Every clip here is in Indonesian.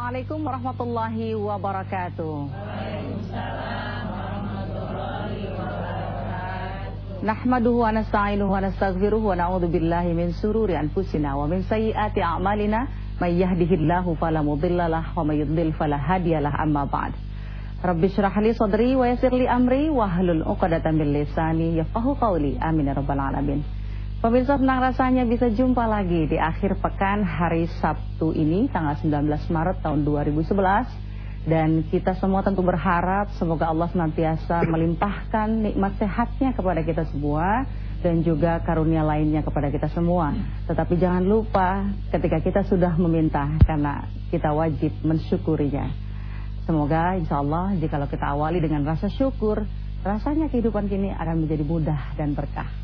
Assalamualaikum warahmatullahi wabarakatuh. Nahmaduhu wa nasta'inuhu wa nastaghfiruhu wa na'udzu billahi min sururi anfusina wa min sayyiati a'malina may yahdihillahu fala mudhillalah wa may yudlil fala hadiyalah amma ba'd. Rabbi shrah li sadri wa yassir li amri wa hlul 'uqdatam min lisani yafqahu qawli. Amin ya rabbal alamin. Pemirsa senang rasanya bisa jumpa lagi di akhir pekan hari Sabtu ini tanggal 19 Maret tahun 2011 dan kita semua tentu berharap semoga Allah senantiasa melimpahkan nikmat sehatnya kepada kita semua dan juga karunia lainnya kepada kita semua. Tetapi jangan lupa ketika kita sudah meminta karena kita wajib mensyukurinya. Semoga insya Allah jika kita awali dengan rasa syukur, rasanya kehidupan kini akan menjadi mudah dan berkah.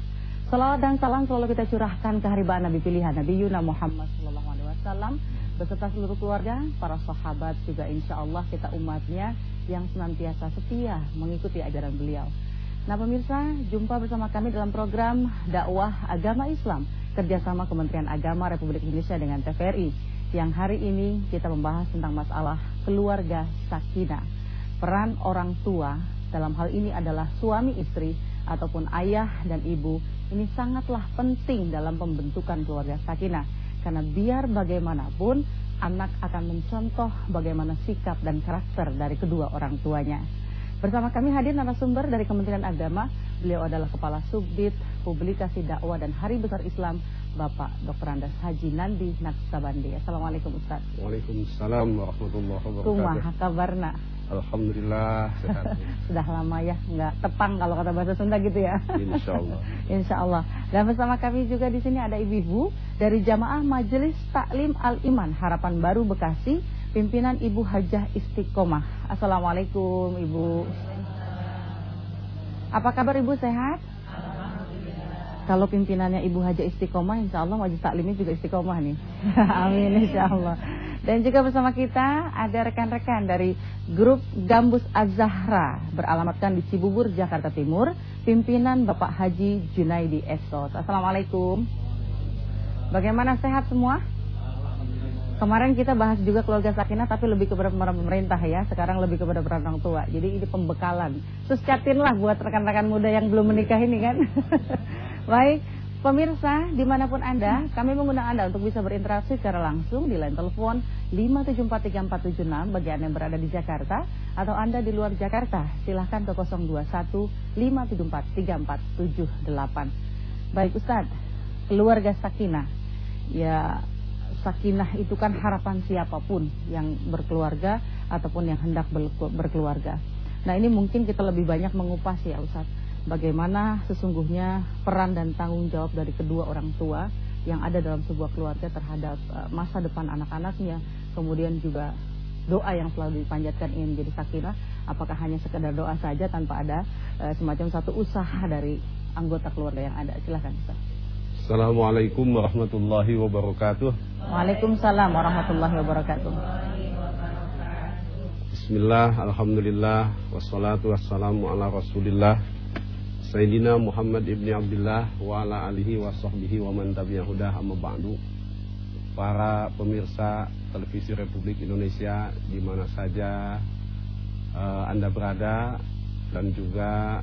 Salawat dan salam selalu kita curahkan ke haribaan Nabi pilihan Nabi Yuna Muhammad Sallallahu Alaihi Wasallam beserta seluruh keluarga, para sahabat juga insya Allah kita umatnya yang senantiasa setia mengikuti ajaran beliau. Nah pemirsa, jumpa bersama kami dalam program dakwah agama Islam kerjasama Kementerian Agama Republik Indonesia dengan TVRI yang hari ini kita membahas tentang masalah keluarga sakinah. Peran orang tua dalam hal ini adalah suami istri ataupun ayah dan ibu ini sangatlah penting dalam pembentukan keluarga sakinah karena biar bagaimanapun anak akan mencontoh bagaimana sikap dan karakter dari kedua orang tuanya. Bersama kami hadir narasumber dari Kementerian Agama. Beliau adalah Kepala Subdit Publikasi Dakwah dan Hari Besar Islam Bapak Dr. Andas Haji Nandi Naksabandi. Assalamualaikum Ustaz. Waalaikumsalam warahmatullahi wabarakatuh. Kumaha kabarna? Alhamdulillah sehat. Sudah lama ya nggak tepang kalau kata bahasa Sunda gitu ya. Insya Allah. Insya Allah. Dan bersama kami juga di sini ada ibu-ibu dari Jamaah Majelis Taklim Al Iman Harapan Baru Bekasi, pimpinan Ibu Hajah Istiqomah. Assalamualaikum Ibu. Apa kabar Ibu sehat? Kalau pimpinannya Ibu Haja Istiqomah, insya Allah Majelis Taklimnya juga Istiqomah nih. Amin, insya Allah. Dan juga bersama kita ada rekan-rekan dari grup Gambus Az-Zahra beralamatkan di Cibubur, Jakarta Timur, pimpinan Bapak Haji Junaidi Esos. Assalamualaikum. Bagaimana sehat semua? Kemarin kita bahas juga keluarga sakinah tapi lebih kepada pemerintah ya. Sekarang lebih kepada orang tua. Jadi ini pembekalan. Terus catinlah buat rekan-rekan muda yang belum menikah ini kan. Baik, pemirsa di mana pun Anda, kami mengundang Anda untuk bisa berinteraksi secara langsung di line telepon 5743476 bagi Anda yang berada di Jakarta atau Anda di luar Jakarta. Silahkan ke 021 5743478. Baik Ustadz, keluarga sakinah. Ya, sakinah itu kan harapan siapa pun yang berkeluarga ataupun yang hendak berkeluarga. Nah ini mungkin kita lebih banyak mengupas ya Ustadz bagaimana sesungguhnya peran dan tanggung jawab dari kedua orang tua yang ada dalam sebuah keluarga terhadap uh, masa depan anak-anaknya, kemudian juga doa yang selalu dipanjatkan ingin menjadi sakinah, apakah hanya sekedar doa saja tanpa ada uh, semacam satu usaha dari anggota keluarga yang ada. Silahkan Ustaz. Assalamualaikum warahmatullahi wabarakatuh. Waalaikumsalam warahmatullahi wabarakatuh. Bismillah, Alhamdulillah, wassalatu wassalamu ala rasulillah Sayyidina Muhammad ibni Abdullah wa ala alihi wa sahbihi wa man tabi'ahudah amma ba'du Para pemirsa televisi Republik Indonesia di mana saja uh, Anda berada dan juga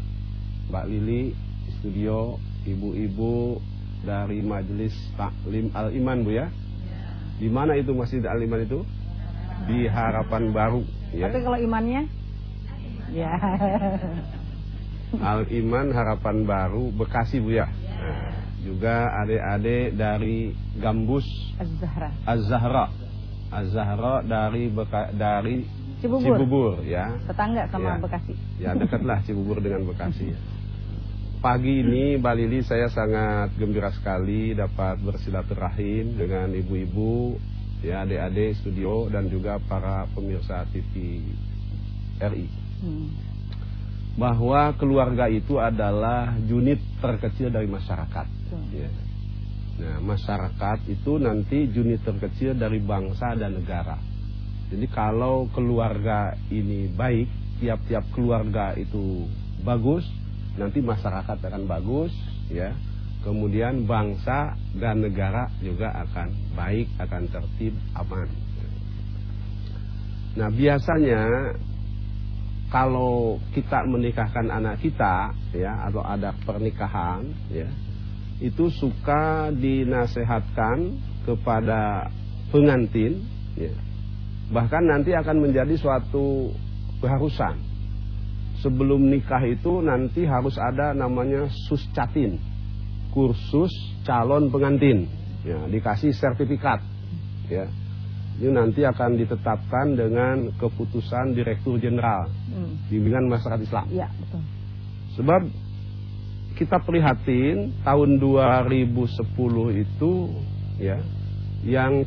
Mbak Lili di studio ibu-ibu dari Majelis Taklim Al-Iman Bu ya. Di mana itu Masjid Al-Iman itu? Di Harapan Baru ya. Tapi kalau imannya? Ya. Al Iman Harapan Baru Bekasi Bu ya. Nah, juga adik-adik dari Gambus Az-Zahra. Az-Zahra. Az-Zahra dari Beka, dari Cibubur. Cibubur ya. Tetangga sama ya. Bekasi. Ya dekatlah Cibubur dengan Bekasi. Pagi ini Mbak Lili saya sangat gembira sekali dapat bersilaturahim dengan ibu-ibu, ya adik-adik studio dan juga para pemirsa TV RI. Hmm bahwa keluarga itu adalah unit terkecil dari masyarakat. Ya. Nah, masyarakat itu nanti unit terkecil dari bangsa dan negara. Jadi kalau keluarga ini baik, tiap-tiap keluarga itu bagus, nanti masyarakat akan bagus, ya. Kemudian bangsa dan negara juga akan baik, akan tertib, aman. Nah, biasanya kalau kita menikahkan anak kita ya atau ada pernikahan ya itu suka dinasehatkan kepada pengantin ya. bahkan nanti akan menjadi suatu keharusan sebelum nikah itu nanti harus ada namanya suscatin kursus calon pengantin ya dikasih sertifikat ya ini nanti akan ditetapkan dengan keputusan Direktur Jenderal hmm. Bimbingan Masyarakat Islam. Ya, betul. Sebab kita prihatin tahun 2010 itu ya yang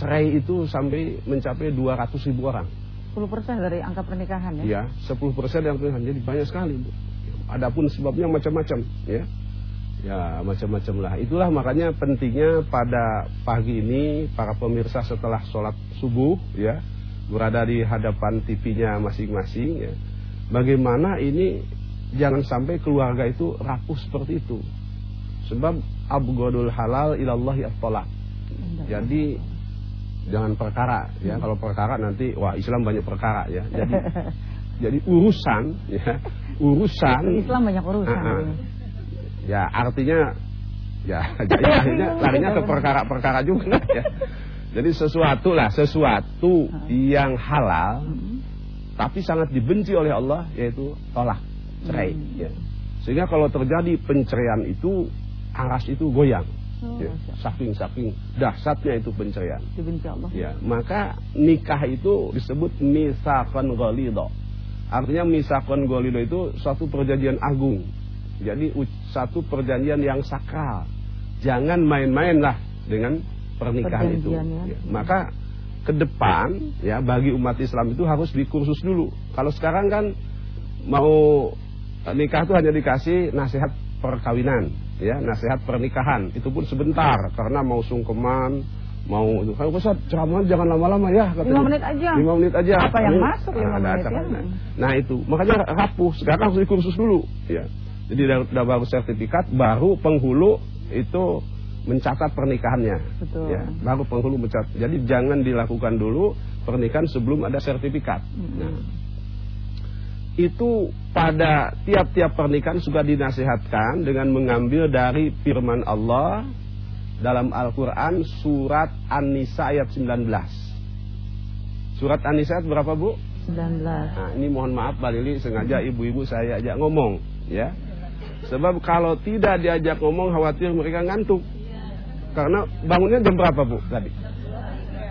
cerai itu sampai mencapai 200 ribu orang. 10 persen dari angka pernikahan ya? Ya, 10 persen yang pernikahan. Jadi banyak sekali. Bu. Adapun sebabnya macam-macam ya ya macam-macam lah. Itulah makanya pentingnya pada pagi ini para pemirsa setelah sholat subuh ya berada di hadapan TV-nya masing-masing ya bagaimana ini jangan sampai keluarga itu rapuh seperti itu. Sebab abgodul halal ilallah tolak jadi jangan perkara ya. Kalau perkara nanti wah Islam banyak perkara ya. Jadi jadi urusan ya urusan. Islam banyak urusan uh -uh. Ya artinya ya jadi akhirnya larinya ke perkara-perkara juga ya. Jadi sesuatu lah, sesuatu yang halal tapi sangat dibenci oleh Allah yaitu tolak cerai hmm. ya. Sehingga kalau terjadi penceraian itu aras itu goyang. Oh, ya, saking saking dahsyatnya itu. Dibenci Allah. Ya, maka nikah itu disebut misakon golido. Artinya misakon golido itu suatu perjanjian agung jadi satu perjanjian yang sakral. Jangan main-main lah dengan pernikahan itu. Ya. Ya. Maka ke depan ya bagi umat Islam itu harus dikursus dulu. Kalau sekarang kan mau nikah itu hanya dikasih nasihat perkawinan, ya nasihat pernikahan. Itu pun sebentar karena mau sungkeman, mau itu kan Ustaz ceramah jangan lama-lama ya katanya. 5 menit aja. 5 menit aja. Apa yang Ini, masuk 5 nah, menit ya? Nah, itu makanya rapuh sekarang harus dikursus dulu ya. Jadi sudah baru sertifikat, baru penghulu itu mencatat pernikahannya. Betul. Ya, baru penghulu mencatat. Jadi jangan dilakukan dulu pernikahan sebelum ada sertifikat. Hmm. Nah, itu pada tiap-tiap pernikahan sudah dinasihatkan dengan mengambil dari firman Allah dalam Al-Quran surat An-Nisa ayat 19. Surat An-Nisa ayat berapa Bu? 19. Nah, ini mohon maaf Mbak Lili sengaja ibu-ibu saya ajak ngomong ya. Sebab kalau tidak diajak ngomong khawatir mereka ngantuk. Karena bangunnya jam berapa Bu tadi?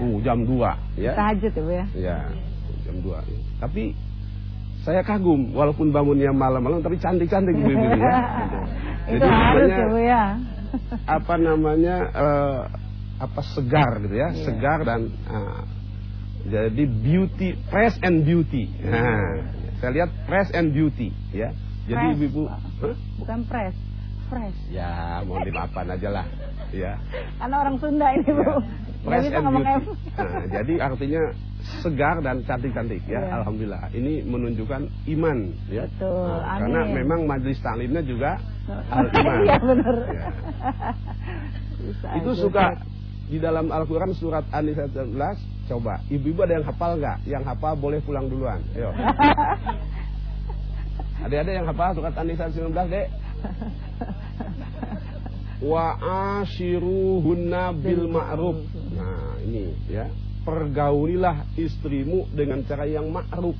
Uh, jam 2 ya. Tahajud ya Bu ya. Ya, jam 2. Tapi saya kagum walaupun bangunnya malam-malam tapi cantik-cantik Bu ibu ya. Gitu. Itu harus ya Bu ya. Apa namanya uh, apa segar gitu ya, yeah. segar dan uh, jadi beauty, fresh and beauty. Nah, saya lihat fresh and beauty ya. Jadi ibu-ibu bukan press, fresh. Ya, mau dimaafkan aja lah, ya. Karena orang Sunda ini, Bu. Ya. Fresh bisa ngomong F. Nah, jadi artinya segar dan cantik-cantik ya. ya. Alhamdulillah. Ini menunjukkan iman ya. Betul. Nah, karena memang majelis taklimnya juga al iman. Iya benar. Ya. Itu suka di dalam Al-Quran surat An-Nisa 11 Coba, ibu-ibu ada yang hafal nggak? Yang hafal boleh pulang duluan. Ayo. Adik-adik yang hafal surat An-Nisa 19, Dek. Wa ashiruhunna bil ma'ruf. Nah, ini ya. Pergaulilah istrimu dengan cara yang ma'ruf.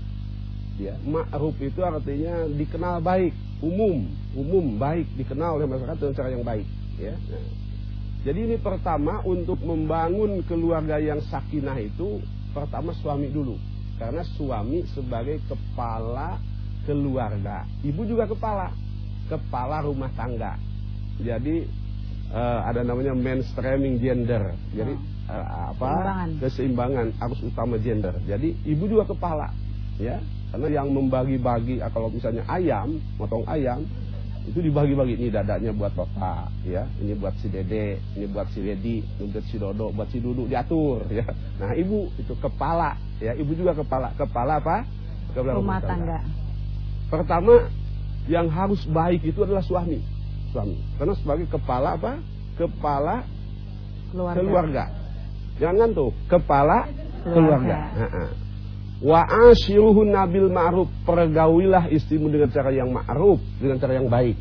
Ya, ma'ruf itu artinya dikenal baik, umum, umum baik, dikenal oleh masyarakat dengan cara yang baik, ya. Nah. Jadi ini pertama untuk membangun keluarga yang sakinah itu pertama suami dulu. Karena suami sebagai kepala keluarga. Ibu juga kepala, kepala rumah tangga. Jadi uh, ada namanya mainstreaming gender. Jadi uh, apa? Keseimbangan. Keseimbangan harus utama gender. Jadi ibu juga kepala, ya. Karena yang membagi-bagi ah, kalau misalnya ayam, motong ayam, itu dibagi-bagi ini dadanya buat bapak ya ini buat si dede ini buat si dedi ini buat si dodo buat si dudu diatur ya nah ibu itu kepala ya ibu juga kepala kepala apa kepala rumah, rumah tangga. tangga Pertama, yang harus baik itu adalah suami. Suami. Karena sebagai kepala apa? Kepala keluarga. keluarga. Jangan tuh kepala keluarga. keluarga. Wa asyiruhun nabil ma'ruf. Pergaulilah istrimu dengan cara yang ma'ruf, dengan cara yang baik.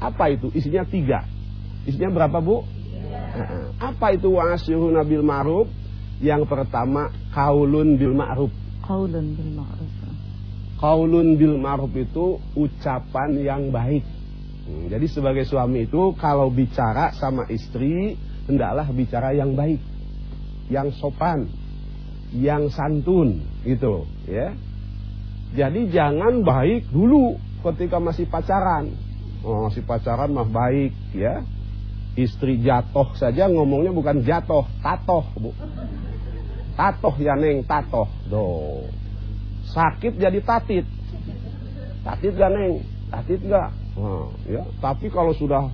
Apa itu? Isinya tiga. Isinya berapa, Bu? Apa itu wa asyiruhun nabil ma'ruf? Yang pertama, kaulun bil ma'ruf. Qaulun bil ma'ruf. Kaulun bil ma'ruf itu ucapan yang baik. Hmm, jadi sebagai suami itu kalau bicara sama istri, hendaklah bicara yang baik, yang sopan, yang santun, gitu, ya. Jadi jangan baik dulu ketika masih pacaran. Oh, masih pacaran mah baik, ya. Istri jatuh saja ngomongnya bukan jatuh, tatoh, Bu. Tatoh ya neng, tatoh. Do. Sakit jadi tatit. Tatit gak neng? Tatit gak? Nah, ya. Tapi kalau sudah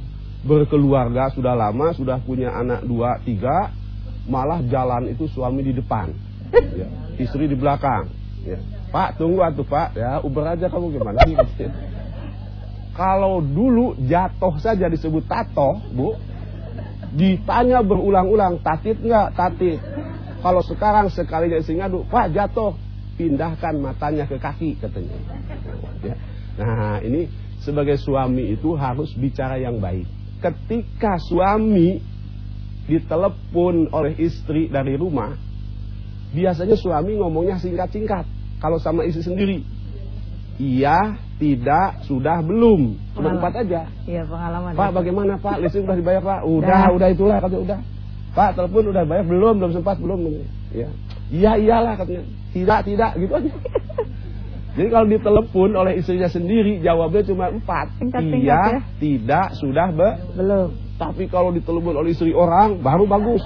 berkeluarga, sudah lama, sudah punya anak dua, tiga, malah jalan itu suami di depan, ya. istri di belakang. Ya. Pak, tunggu atuh Pak, ya Uber aja kamu gimana? Kalau dulu jatuh saja disebut tato, Bu, ditanya berulang-ulang, tatit nggak? Tatit. Kalau sekarang sekali jadi ngadu, Pak jatuh, pindahkan matanya ke kaki katanya. Ya. Nah ini sebagai suami itu harus bicara yang baik. Ketika suami ditelepon oleh istri dari rumah, biasanya suami ngomongnya singkat-singkat. Kalau sama istri sendiri, iya, tidak, sudah, belum. Cuma empat aja. Iya pengalaman. Pak bagaimana Pak? Listrik udah dibayar Pak? Udah, udah itulah katanya udah. Pak telepon udah bayar belum? Belum sempat belum? Ya. Iya iyalah katanya. Tidak tidak gitu aja. Jadi kalau ditelepon oleh istrinya sendiri jawabnya cuma empat. Singkat-singkat iya, ya. tidak, sudah, be. Belum. Tapi kalau ditelepon oleh istri orang baru bagus.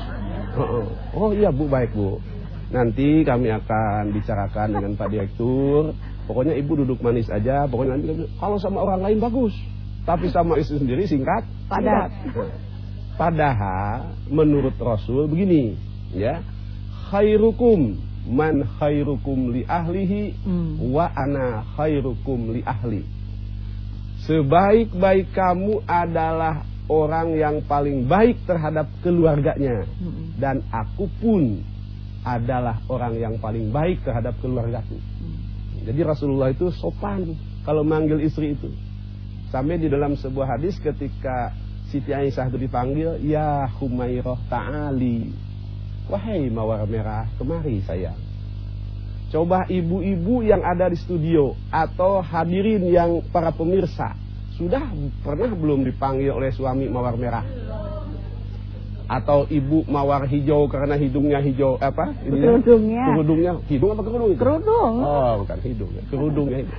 Oh iya Bu baik Bu. Nanti kami akan bicarakan dengan Pak Direktur. Pokoknya Ibu duduk manis aja. Pokoknya nanti kalau sama orang lain bagus. Tapi sama istri sendiri singkat. Padat. singkat. Padahal menurut Rasul begini, ya. Khairukum man khairukum li ahlihi Hmm. wa ana khairukum li ahli. Sebaik-baik kamu adalah orang yang paling baik terhadap keluarganya Hmm. dan aku pun adalah orang yang paling baik terhadap keluargaku. Jadi Rasulullah itu sopan kalau manggil istri itu. Sampai di dalam sebuah hadis ketika Siti Aisyah itu dipanggil, "Ya Humairah ta'ali." Wahai mawar merah, kemari sayang. Coba ibu-ibu yang ada di studio atau hadirin yang para pemirsa sudah pernah belum dipanggil oleh suami mawar merah? Atau ibu mawar hijau karena hidungnya hijau apa? Kerudungnya. Kerudungnya. Hidung apa kerudung itu? Kerudung. Oh, bukan hidung ya. Kerudungnya itu.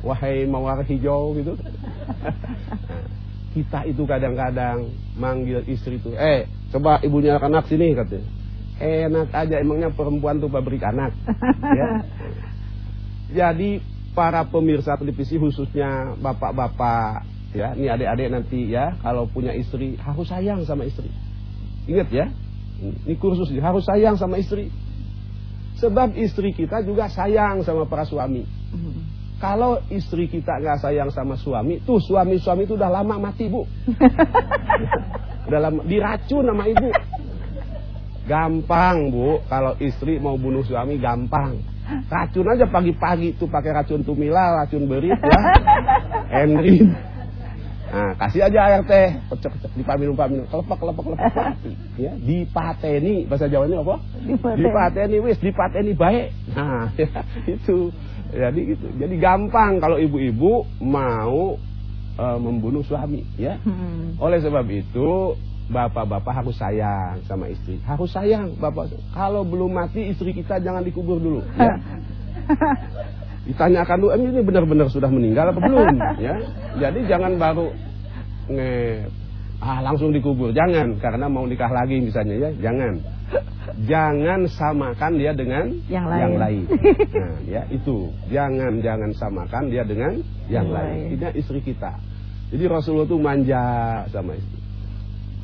Wahai mawar hijau gitu. Nah, kita itu kadang-kadang manggil istri itu, eh coba ibunya anak sini katanya. Enak aja emangnya perempuan tuh pabrik anak. ya. Jadi para pemirsa televisi khususnya bapak-bapak ya, ini adik-adik nanti ya kalau punya istri harus sayang sama istri. Ingat ya, ini kursus harus sayang sama istri. Sebab istri kita juga sayang sama para suami. Hmm. Kalau istri kita nggak sayang sama suami, tuh suami-suami itu udah lama mati bu. udah lama diracun sama ibu. Gampang bu, kalau istri mau bunuh suami gampang. Racun aja pagi-pagi tuh pakai racun tumila, racun berit ya, enrin. Nah, kasih aja air teh, kecek-kecek, dipaminum paminum, kelepek kelepek kelepek mati. Ya, dipateni bahasa Jawanya apa? Dipateni. Dipateni wis, dipateni baik. Nah, ya, itu. Jadi gitu. Jadi gampang kalau ibu-ibu mau eh, membunuh suami, ya. Hmm. Oleh sebab itu, bapak-bapak harus sayang sama istri. Harus sayang, bapak. Kalau belum mati istri kita jangan dikubur dulu, ya. Ditanyakan dulu, "Em, ini benar-benar sudah meninggal apa belum? Ya. Jadi jangan baru nge ah langsung dikubur. Jangan karena mau nikah lagi misalnya ya, jangan. Jangan samakan dia dengan Yang lain. lain. Nah, ya itu. Jangan jangan samakan dia dengan yang Yang lain. lain. Ini istri kita. Jadi Rasulullah itu manja sama istri.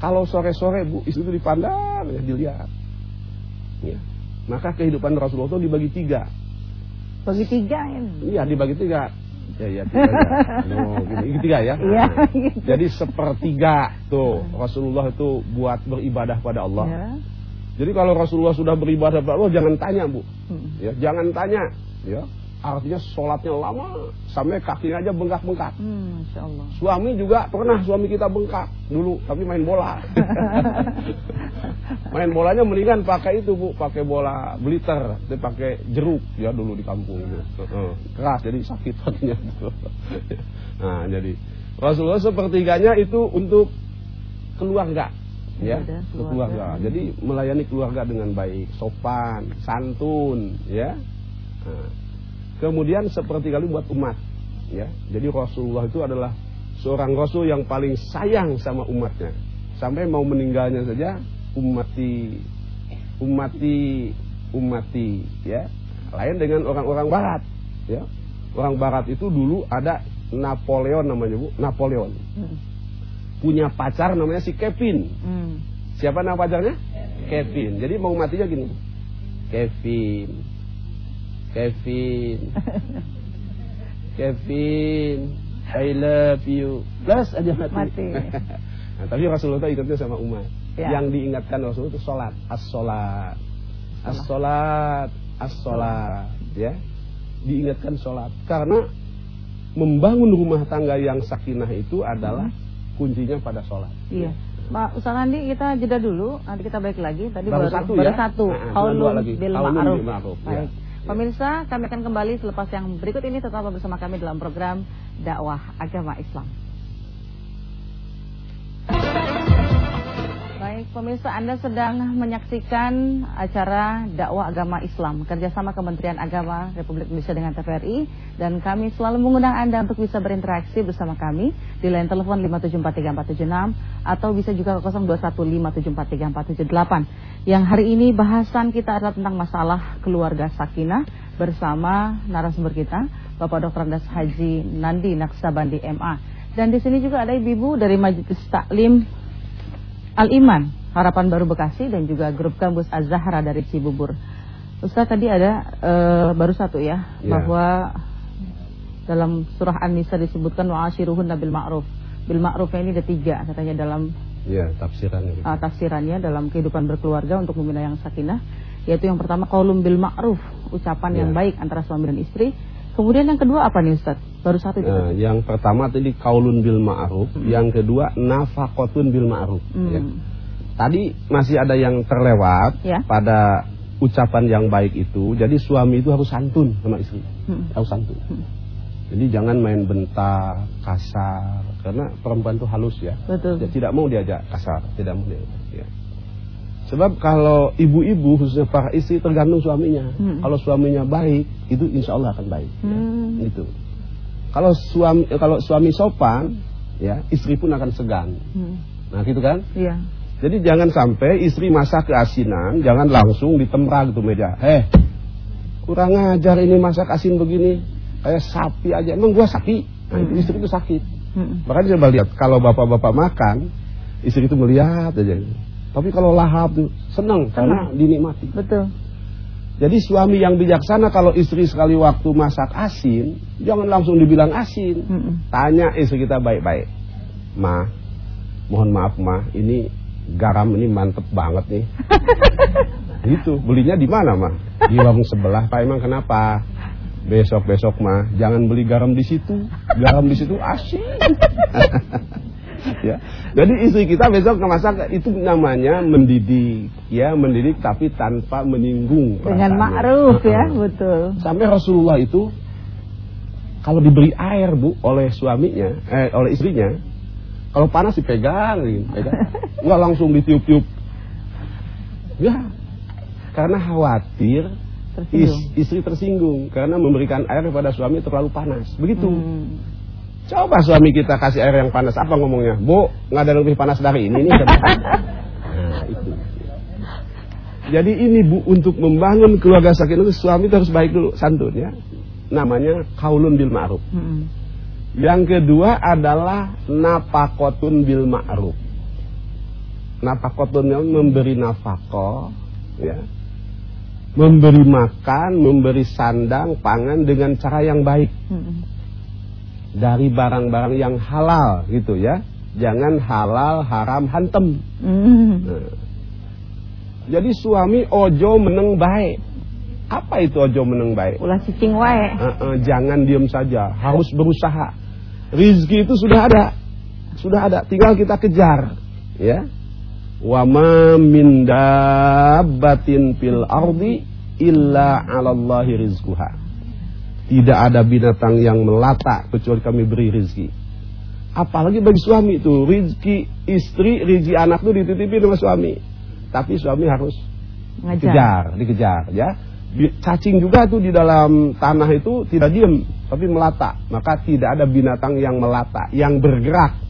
Kalau sore-sore Bu, istri itu dipandang, ya, dilihat. Ya. Maka kehidupan Rasulullah itu dibagi tiga. Bagi tiga ini. Iya dibagi tiga. Ya ya tiga. ya. Oh, gini, tiga ya. Iya. Gitu. Jadi sepertiga tuh Rasulullah itu buat beribadah pada Allah. Ya. Jadi kalau Rasulullah sudah beribadah pada Allah jangan tanya bu. Hmm. Ya, jangan tanya ya artinya sholatnya lama sampai kakinya aja bengkak-bengkak. Hmm, Allah. Suami juga pernah suami kita bengkak dulu, tapi main bola. main bolanya mendingan pakai itu bu, pakai bola bliter, pakai jeruk ya dulu di kampung gitu. Uh, keras jadi sakit hatinya. nah jadi Rasulullah sepertiganya itu untuk keluarga ya keluarga. keluarga. Jadi melayani keluarga dengan baik, sopan, santun, ya. Nah, kemudian seperti kali buat umat, ya. Jadi Rasulullah itu adalah seorang Rasul yang paling sayang sama umatnya. Sampai mau meninggalnya saja umati umati umati ya. Lain dengan orang-orang barat, ya. Orang barat itu dulu ada Napoleon namanya, Bu, Napoleon. Hmm. Punya pacar namanya si Kevin. Hmm. Siapa nama pacarnya? Kevin. Jadi mau matinya gini. Kevin. Kevin. Kevin. I love you. Plus aja mati. Mati. nah, tapi Rasulullah itu ingatnya sama umat. Ya. Yang diingatkan Rasulullah itu sholat. As-sholat. As-sholat. As-sholat. Ya. Diingatkan sholat. Karena membangun rumah tangga yang sakinah itu adalah kuncinya pada sholat. Iya. Pak Ustaz Andi kita jeda dulu, nanti kita balik lagi. Tadi Baru baru, satu baru ya? satu. Nah, dua lagi. bil ma'ruf. ma'ruf, ya. Baik. Pemirsa, kami akan kembali selepas yang berikut ini tetap bersama kami dalam program dakwah agama Islam. Baik, pemirsa Anda sedang menyaksikan acara dakwah agama Islam kerjasama Kementerian Agama Republik Indonesia dengan TVRI dan kami selalu mengundang Anda untuk bisa berinteraksi bersama kami di line telepon 5743476 atau bisa juga ke 0215743478. Yang hari ini bahasan kita adalah tentang masalah keluarga sakinah bersama narasumber kita Bapak Dr. Andas Haji Nandi Naksabandi MA. Dan di sini juga ada ibu-ibu dari Majelis Taklim Al-Iman, Harapan Baru Bekasi dan juga grup kampus Az-Zahra dari Cibubur. Ustaz tadi ada eh, baru satu ya, Ya. bahwa dalam surah An-Nisa disebutkan wa'ashiruhun bil ma'ruf. Bil ma'rufnya ini ada tiga katanya dalam Ya, tafsirannya. uh, tafsirannya dalam kehidupan berkeluarga untuk membina yang sakinah yaitu yang pertama qaulun bil ma'ruf, ucapan yang Ya. baik antara suami dan istri. Kemudian yang kedua apa nih Ustaz? Baru satu itu. Nah, yang pertama tadi kaulun bil ma'ruf, yang kedua nafakotun bil ma'ruf. Hmm. ya. Tadi masih ada yang terlewat Ya. pada ucapan yang baik itu. Jadi suami itu harus santun sama istri, Hmm. harus santun. Hmm. Jadi jangan main bentar, kasar, karena perempuan itu halus ya. Betul. Dia tidak mau diajak kasar, tidak mau diajak. Ya. Sebab kalau ibu-ibu khususnya para istri tergantung suaminya. Hmm. Kalau suaminya baik, itu insya Allah akan baik. ya. Hmm. Itu. Kalau suami kalau suami sopan, ya istri pun akan segan. Hmm. Nah gitu kan? Iya. Jadi jangan sampai istri masak keasinan, jangan langsung ditemra gitu meja. Eh, kurang ajar ini masak asin begini, kayak sapi aja. Emang gua sapi? Nah itu istri itu sakit. Hmm. Makanya coba lihat kalau bapak-bapak makan, istri itu melihat aja. Tapi kalau lahap tuh senang karena dinikmati. Betul. Jadi suami yang bijaksana kalau istri sekali waktu masak asin, jangan langsung dibilang asin. Tanya istri kita baik-baik. Ma, mohon maaf ma, ini garam ini mantep banget nih. gitu, belinya di mana ma? Di warung sebelah. Pak emang kenapa? Besok-besok mah jangan beli garam di situ. Garam di situ asin. ya. Jadi istri kita besok ngemasak itu namanya mendidik, ya mendidik tapi tanpa menyinggung. Dengan ma'ruf ya, betul. Sampai Rasulullah itu kalau diberi air bu oleh suaminya, eh, oleh istrinya, kalau panas dipegang, pegang, nggak langsung ditiup-tiup. Ya, karena khawatir Tersinggung. is- istri tersinggung karena memberikan air kepada suami terlalu panas. Begitu. Hmm. Coba suami kita kasih air yang panas, apa ngomongnya? Bu, nggak ada lebih panas dari ini nih. nah, itu. Jadi ini bu untuk membangun keluarga sakinah itu suami itu harus baik dulu, santun ya. Namanya kaulun bil ma'ruf. Hmm. Yang kedua adalah napakotun bil ma'ruf. Napakotun yang memberi nafkah, ya. Memberi makan, memberi sandang, pangan dengan cara yang baik Hmm. dari barang-barang yang halal gitu ya. Jangan halal haram hantem. Hmm. Nah. Jadi suami ojo meneng baik. Apa itu ojo meneng baik? Ulah cicing wae. Uh, uh, jangan diam saja, harus berusaha. Rizki itu sudah ada, sudah ada, tinggal kita kejar, ya. Wa ma min dabbatin fil ardi illa 'alallahi rizquha. Tidak ada binatang yang melata kecuali kami beri rizki. Apalagi bagi suami itu, rizki istri, rizki anak itu dititipin sama suami. Tapi suami harus Ngajar. dikejar, dikejar ya. Cacing juga tuh di dalam tanah itu tidak diem, tapi melata. Maka tidak ada binatang yang melata, yang bergerak.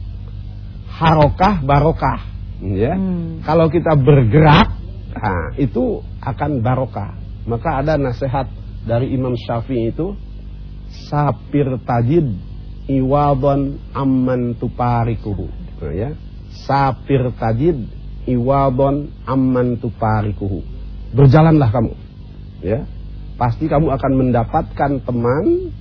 Harokah, barokah, ya. Hmm. Kalau kita bergerak, nah, itu akan barokah. Maka ada nasihat dari Imam Syafi'i itu, sapir tajid iwadon amman tuparikuhu. Nah, ya. Sapir tajid iwadon amman tuparikuhu. Berjalanlah kamu. Ya. Pasti kamu akan mendapatkan teman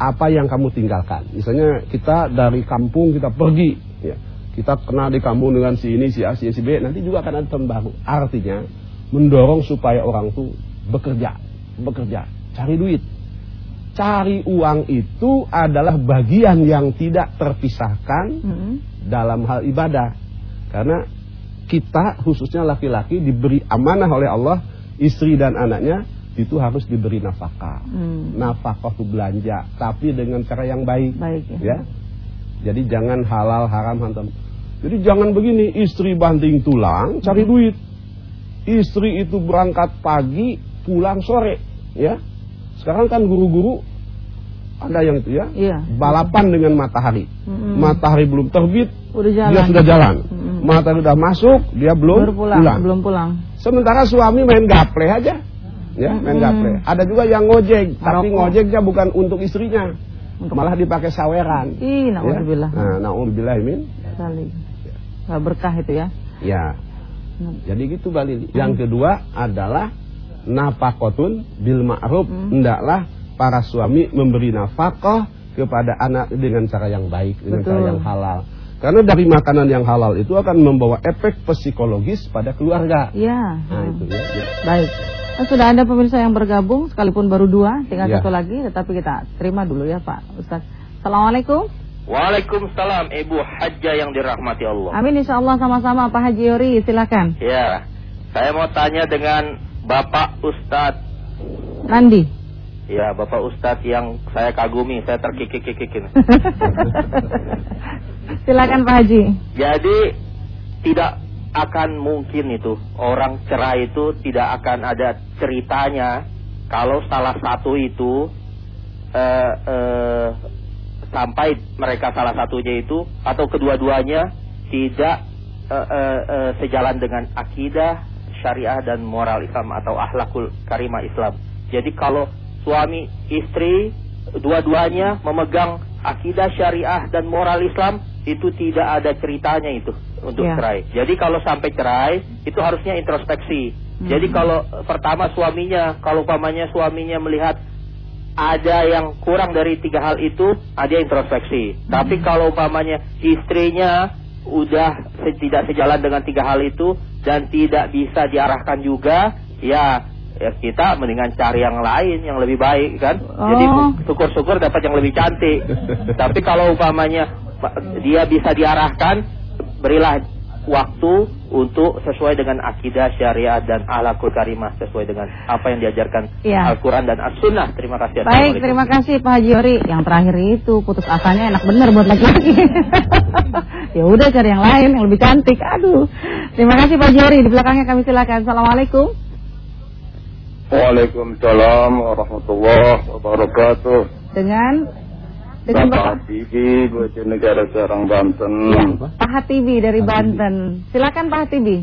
apa yang kamu tinggalkan. Misalnya kita dari kampung kita pergi, ya. Kita kenal di kampung dengan si ini, si A, si A, si B, nanti juga akan ada teman baru. Artinya mendorong supaya orang tuh bekerja, bekerja, cari duit. Cari uang itu adalah bagian yang tidak terpisahkan Mm-mm. dalam hal ibadah. Karena kita khususnya laki-laki diberi amanah oleh Allah, istri dan anaknya itu harus diberi nafkah. Hmm. Nafkah itu belanja, tapi dengan cara yang baik. Baik ya. Ya. Jadi jangan halal haram hantam. Jadi jangan begini, istri banting tulang cari duit. Istri itu berangkat pagi, pulang sore, ya. Sekarang kan guru-guru ada yang itu ya, Iya. balapan dengan matahari. Mm-mm. Matahari belum terbit, Udah jalan. dia sudah jalan. Mm-mm. Matahari sudah masuk, dia belum Baru pulang, pulang. belum pulang. Sementara suami main gaple aja. Ya, main Mm-mm. gaple. Ada juga yang ngojek, tapi ngojeknya bukan untuk istrinya. Malah dipakai saweran. Ih, naudzubillah. Ya? Nah, naudzubillah min. Sekali. Nggak berkah itu ya. Ya. Hmm. Jadi gitu Mbak Lili. Yang kedua adalah nafakotun bil ma'ruf. Hmm. Hendaklah para suami memberi nafkah kepada anak dengan cara yang baik, dengan cara yang halal. Karena dari makanan yang halal itu akan membawa efek psikologis pada keluarga. Iya. Nah, Hmm. itu ya. ya. Baik. Nah, sudah ada pemirsa yang bergabung sekalipun baru dua, tinggal Ya. satu lagi tetapi kita terima dulu ya Pak Ustaz. Assalamualaikum. Waalaikumsalam Ibu Hajjah yang dirahmati Allah. Amin insya Allah sama-sama Pak Haji Yori silakan. Ya, saya mau tanya dengan Bapak Ustadz. Nandi. Ya, Bapak Ustadz yang saya kagumi, saya terkikik-kikikin. silakan Pak Haji. Jadi tidak akan mungkin itu orang cerai itu tidak akan ada ceritanya kalau salah satu itu eh, eh, sampai mereka salah satunya itu atau kedua-duanya tidak eh, eh, eh, sejalan dengan akidah syariah dan moral Islam atau akhlakul karimah Islam. Jadi kalau suami istri dua-duanya memegang akidah syariah dan moral Islam itu tidak ada ceritanya itu untuk Ya. cerai. Jadi kalau sampai cerai itu harusnya introspeksi. Hmm. Jadi kalau eh, pertama suaminya, kalau umpamanya suaminya melihat ada yang kurang dari tiga hal itu, ada introspeksi. Tapi kalau umpamanya istrinya udah se- tidak sejalan dengan tiga hal itu dan tidak bisa diarahkan juga, ya, ya kita mendingan cari yang lain yang lebih baik kan. Jadi Oh. syukur-syukur dapat yang lebih cantik. Tapi kalau umpamanya pa- dia bisa diarahkan, berilah waktu untuk sesuai dengan akidah syariat dan alakul karimah sesuai dengan apa yang diajarkan Iya. Al-Quran dan As-Sunnah. Terima kasih. Baik, terima kasih Pak Haji Yori. Yang terakhir itu putus asanya enak bener buat laki-laki. ya udah cari yang lain yang lebih cantik. Aduh. Terima kasih Pak Haji Yori. Di belakangnya kami silakan. Assalamualaikum. Waalaikumsalam warahmatullahi wabarakatuh. Dengan dengan Bapak Bapak Tibi, Bojonegoro Serang Banten. Ya, Pak Hatibi dari Banten. Silakan Pak Hatibi.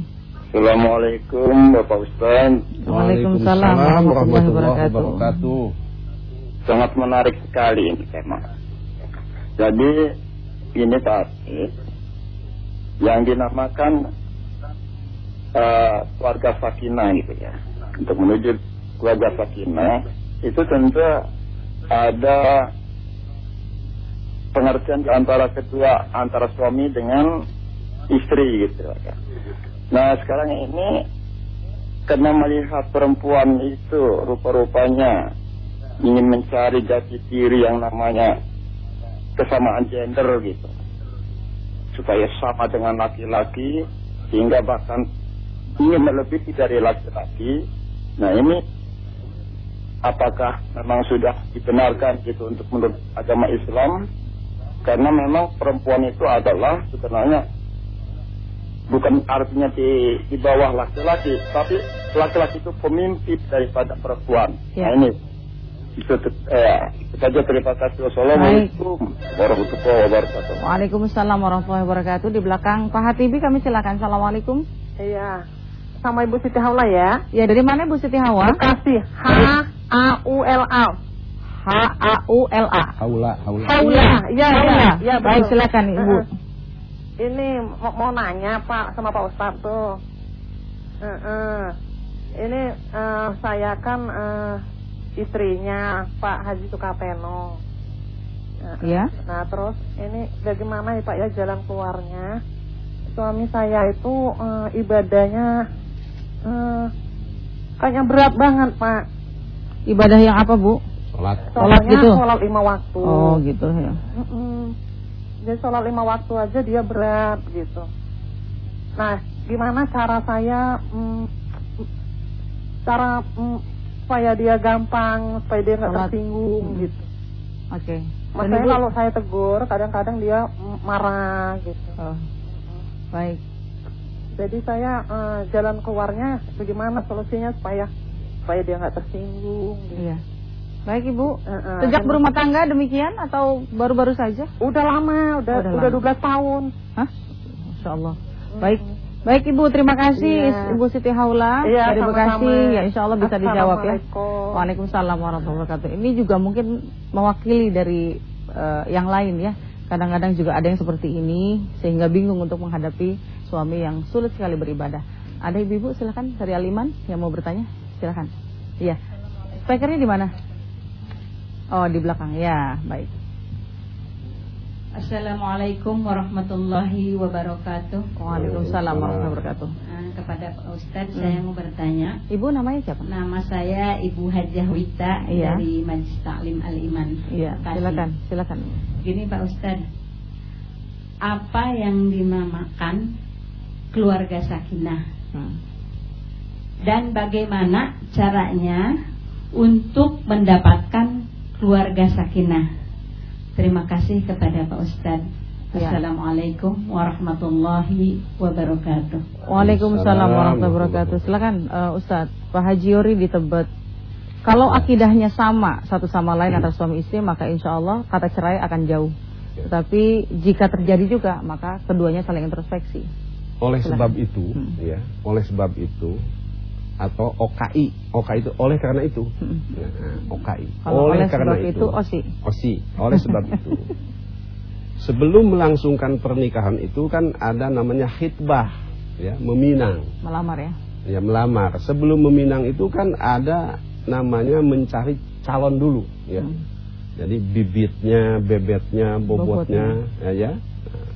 Assalamualaikum Bapak Ustaz. Waalaikumsalam warahmatullahi wabarakatuh. Sangat menarik sekali ini tema. Jadi ini Pak Atif, yang dinamakan eh, keluarga sakinah gitu ya. Untuk menuju keluarga sakinah itu tentu ada pengertian antara kedua antara suami dengan istri gitu. Nah sekarang ini karena melihat perempuan itu rupa-rupanya ingin mencari jati diri yang namanya kesamaan gender gitu. Supaya sama dengan laki-laki sehingga bahkan ingin melebihi dari laki-laki. Nah ini apakah memang sudah dibenarkan gitu untuk menurut agama Islam karena memang perempuan itu adalah sebenarnya bukan artinya di, di bawah laki-laki tapi laki-laki itu pemimpin daripada perempuan Ya. nah ini itu eh, itu saja terima kasih wassalamualaikum warahmatullahi wabarakatuh Waalaikumsalam warahmatullahi wabarakatuh. Di belakang Pak Hatibi kami silakan. Assalamualaikum. Iya. Sama Ibu Siti Haula ya. Ya dari mana Bu Siti Hawa? Bekasi. H A U L A. H A U L A. Haula, haula. Haula. Iya, iya. Iya, Baik betul. silakan Ibu. Heeh. Ini mau, mau nanya Pak sama Pak Ustadz tuh. Heeh. Ini eh, saya kan eh, istrinya Pak Haji Sukapeno. Heeh. Ya. Nah terus ini bagaimana ya Pak ya jalan keluarnya? Suami saya itu eh, ibadahnya eh, kayaknya berat banget Pak. Ibadah yang apa Bu? Sholat. Sholat Soalnya gitu? sholat lima waktu. Oh gitu ya. Mm-mm. Jadi sholat lima waktu aja dia berat gitu. Nah, gimana cara saya, mm, cara mm, supaya dia gampang, supaya dia nggak tersinggung Mm. gitu. Oke. Dan Makanya Ibu- kalau saya tegur, kadang-kadang dia mm, marah gitu. Oh, baik. Jadi saya eh, jalan keluarnya bagaimana solusinya supaya supaya dia nggak tersinggung. Gitu. Iya. Baik Ibu. Eh, Sejak dan- berumah tangga demikian atau baru-baru saja? Udah lama, udah Udah udah, lama. 12 tahun. Hah? Masya Allah. Baik. Baik Ibu, terima kasih Iya. Ibu Siti Haula Iya, dari. Bekasi. Ya Insya Allah bisa dijawab ya. Waalaikumsalam warahmatullahi wabarakatuh. Ini juga mungkin mewakili dari eh, yang lain ya. Kadang-kadang juga ada yang seperti ini sehingga bingung untuk menghadapi suami yang sulit sekali beribadah. Ada ibu-ibu silakan dari Aliman yang mau bertanya, silakan. Iya. Speakernya di mana? Oh, di belakang. Ya, baik. Assalamualaikum warahmatullahi wabarakatuh. Waalaikumsalam warahmatullahi wabarakatuh. Eh, kepada Pak Ustadz Hmm. saya mau bertanya. Ibu namanya siapa? Nama saya Ibu Hajah Wita Iya. dari Majlis Taklim Al Iman. Iya, silakan, silakan. Gini Pak Ustadz, apa yang dinamakan keluarga sakinah Hmm. dan bagaimana caranya untuk mendapatkan keluarga sakinah? Terima kasih kepada Pak Ustadz. Ya. Assalamualaikum warahmatullahi wabarakatuh. Waalaikumsalam warahmatullahi wabarakatuh. Silakan uh, Ustadz Pak Haji Yori di Tebet. Kalau akidahnya sama satu sama lain antara suami istri maka insya Allah kata cerai akan jauh. Tetapi jika terjadi juga maka keduanya saling introspeksi. Oleh sebab itu, Hmm. ya, oleh sebab itu atau OKI, OKI itu oleh karena itu. Nah, OKI. Kalau oleh sebab itu, OSI. OSI, oleh sebab itu. Sebelum melangsungkan pernikahan itu kan ada namanya khitbah, ya, meminang, Melamar ya. ya melamar. Sebelum meminang itu kan ada namanya mencari calon dulu, ya. Hmm. Jadi bibitnya, bebetnya, bobotnya, ya ya. Nah,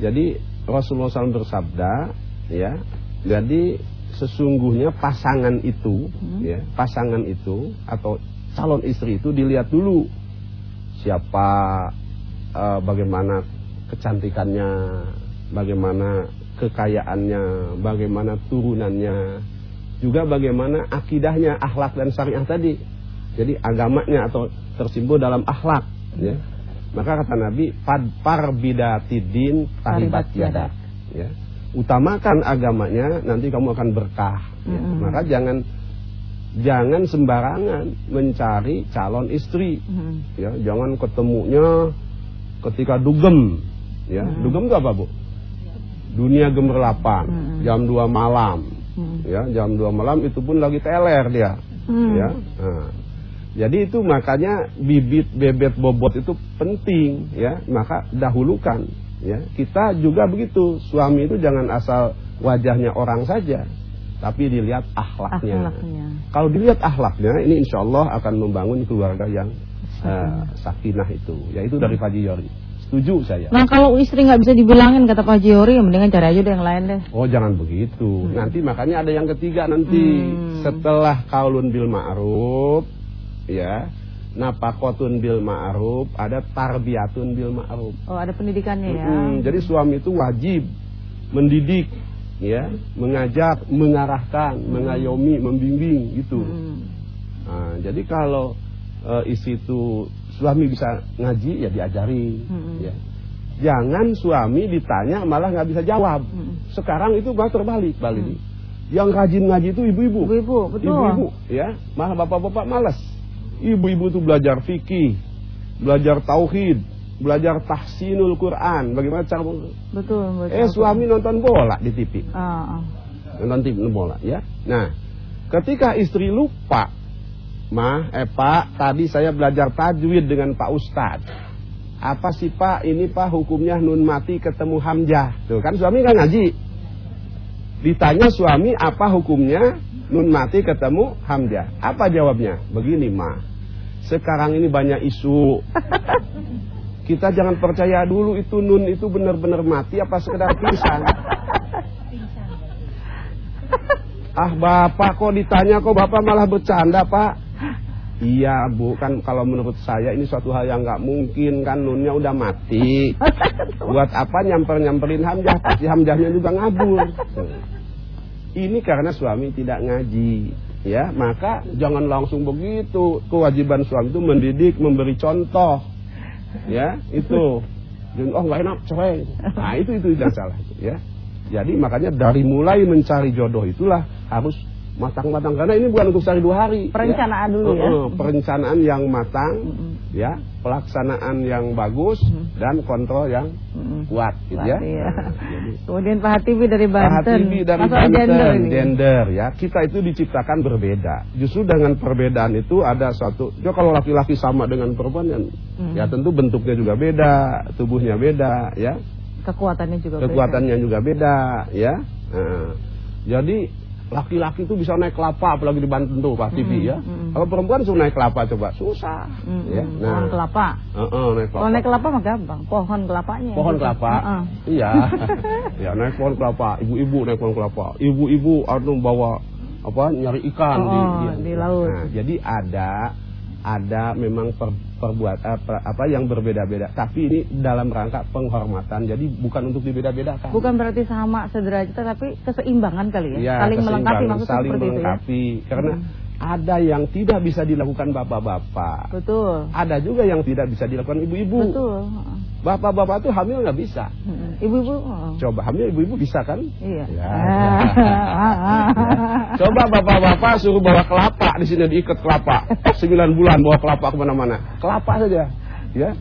Jadi Rasulullah SAW bersabda, ya. Jadi sesungguhnya pasangan itu, Hmm. ya, pasangan itu atau calon istri itu dilihat dulu siapa, eh, bagaimana kecantikannya, bagaimana kekayaannya, bagaimana turunannya, juga bagaimana akidahnya, akhlak dan syariah tadi. Jadi agamanya atau tersimbol dalam akhlak, ya. Maka kata Nabi, "Fadfar bidatidin taribat yadak." Ya. Utamakan agamanya, nanti kamu akan berkah. ya. Mm-mm. Maka jangan jangan sembarangan mencari calon istri. Hmm. Ya, jangan ketemunya ketika dugem. Ya, Hmm. dugem itu apa, Bu? Dunia gemerlapan, Hmm. jam 2 malam. Hmm. Ya, jam 2 malam itu pun lagi teler dia. Hmm. Ya. Nah, jadi itu makanya bibit bebet bobot itu penting ya, maka dahulukan ya. Kita juga begitu, suami itu jangan asal wajahnya orang saja, tapi dilihat akhlaknya. Akhlaknya. Kalau dilihat akhlaknya, ini insya Allah akan membangun keluarga yang eh, sakinah itu, yaitu dari Pak Yori. Setuju saya. Nah kalau istri nggak bisa dibilangin kata Pak Jiori, ya mendingan cari aja deh yang lain deh. Oh jangan begitu. Nanti makanya ada yang ketiga nanti Hmm. setelah kaulun bil ma'ruf ya. Napakotun bil ma'ruf, ada tarbiyatun bil ma'ruf. Oh ada pendidikannya ya. Mm-mm. Jadi suami itu wajib mendidik ya, mengajak, mengarahkan, mengayomi, membimbing gitu. Hmm. Nah, jadi kalau eh, istri itu suami bisa ngaji ya diajari Mm-mm. ya. Jangan suami ditanya malah nggak bisa jawab. Mm. Sekarang itu malah terbalik, balik. Yang rajin ngaji itu ibu-ibu. Ibu-ibu, betul. Ibu-ibu, ya. Malah bapak-bapak malas. Ibu-ibu itu belajar fikih, belajar tauhid, belajar tahsinul Quran. Bagaimana cara Betul, betul. Eh suami nonton bola di TV. Ah, ah. Nonton TV bola ya. Nah, ketika istri lupa, Mah, eh Pak, tadi saya belajar tajwid dengan Pak Ustadz. Apa sih Pak, ini Pak hukumnya nun mati ketemu hamzah. Tuh kan suami kan ngaji. Ditanya suami apa hukumnya nun mati ketemu hamzah. Apa jawabnya? Begini Mah, sekarang ini banyak isu. Kita jangan percaya dulu itu nun itu benar-benar mati apa sekedar pingsan. Ah bapak kok ditanya kok bapak malah bercanda pak Iya bu kan kalau menurut saya ini suatu hal yang nggak mungkin kan nunnya udah mati Buat apa nyamper-nyamperin hamzah Pasti hamzahnya juga ngabur. Ini karena suami tidak ngaji Ya. Maka jangan langsung begitu. Kewajiban suami itu mendidik Memberi contoh Ya. Itu. Dan, Oh nggak enak cerai. Nah itu itu yang salah ya. Jadi makanya dari mulai mencari jodoh itulah harus matang-matang. Karena ini bukan untuk sehari dua hari. Perencanaan dulu ya. Perencanaan yang matang. Ya, pelaksanaan yang bagus dan kontrol yang Mm-mm. kuat, gitu Kuat, ya. iya. Nah, Kemudian Pak Hatibi dari Banten. Hatibi dari Masalah Banten, gender ini. gender ya. Kita itu diciptakan berbeda. Justru dengan perbedaan itu ada suatu. Ya kalau laki-laki sama dengan perempuan kan, Hmm. ya tentu bentuknya juga beda, tubuhnya beda, ya Kekuatannya juga kekuatannya juga beda ya Nah, jadi laki-laki itu bisa naik kelapa apalagi di Banten tuh Pak TV ya mm. kalau perempuan suruh naik kelapa coba susah ya. Pohon kelapa. Heeh, naik kelapa Kalau naik kelapa mah gampang. Pohon kelapanya. pohon kelapa iya ya naik pohon kelapa ibu-ibu naik pohon kelapa ibu-ibu anu bawa apa nyari ikan di, Oh, di laut. Nah, jadi ada ada memang per, perbuat apa, apa yang berbeda-beda tapi ini dalam rangka penghormatan jadi bukan untuk dibeda-bedakan Bukan berarti sama sederajat tapi keseimbangan kali ya. Ya, saling melengkapi maksudnya saling seperti melengkapi. itu ya. Karena ada yang tidak bisa dilakukan bapak-bapak. Betul. Ada juga yang tidak bisa dilakukan ibu-ibu. Betul. Bapak-bapak tuh hamil nggak bisa. Ibu-ibu. heeh. Coba hamil ibu-ibu bisa kan? Iya. Ya. Coba bapak-bapak suruh bawa kelapa di sini diikat kelapa. Sembilan bulan bawa kelapa ke mana-mana. Kelapa saja. Ya.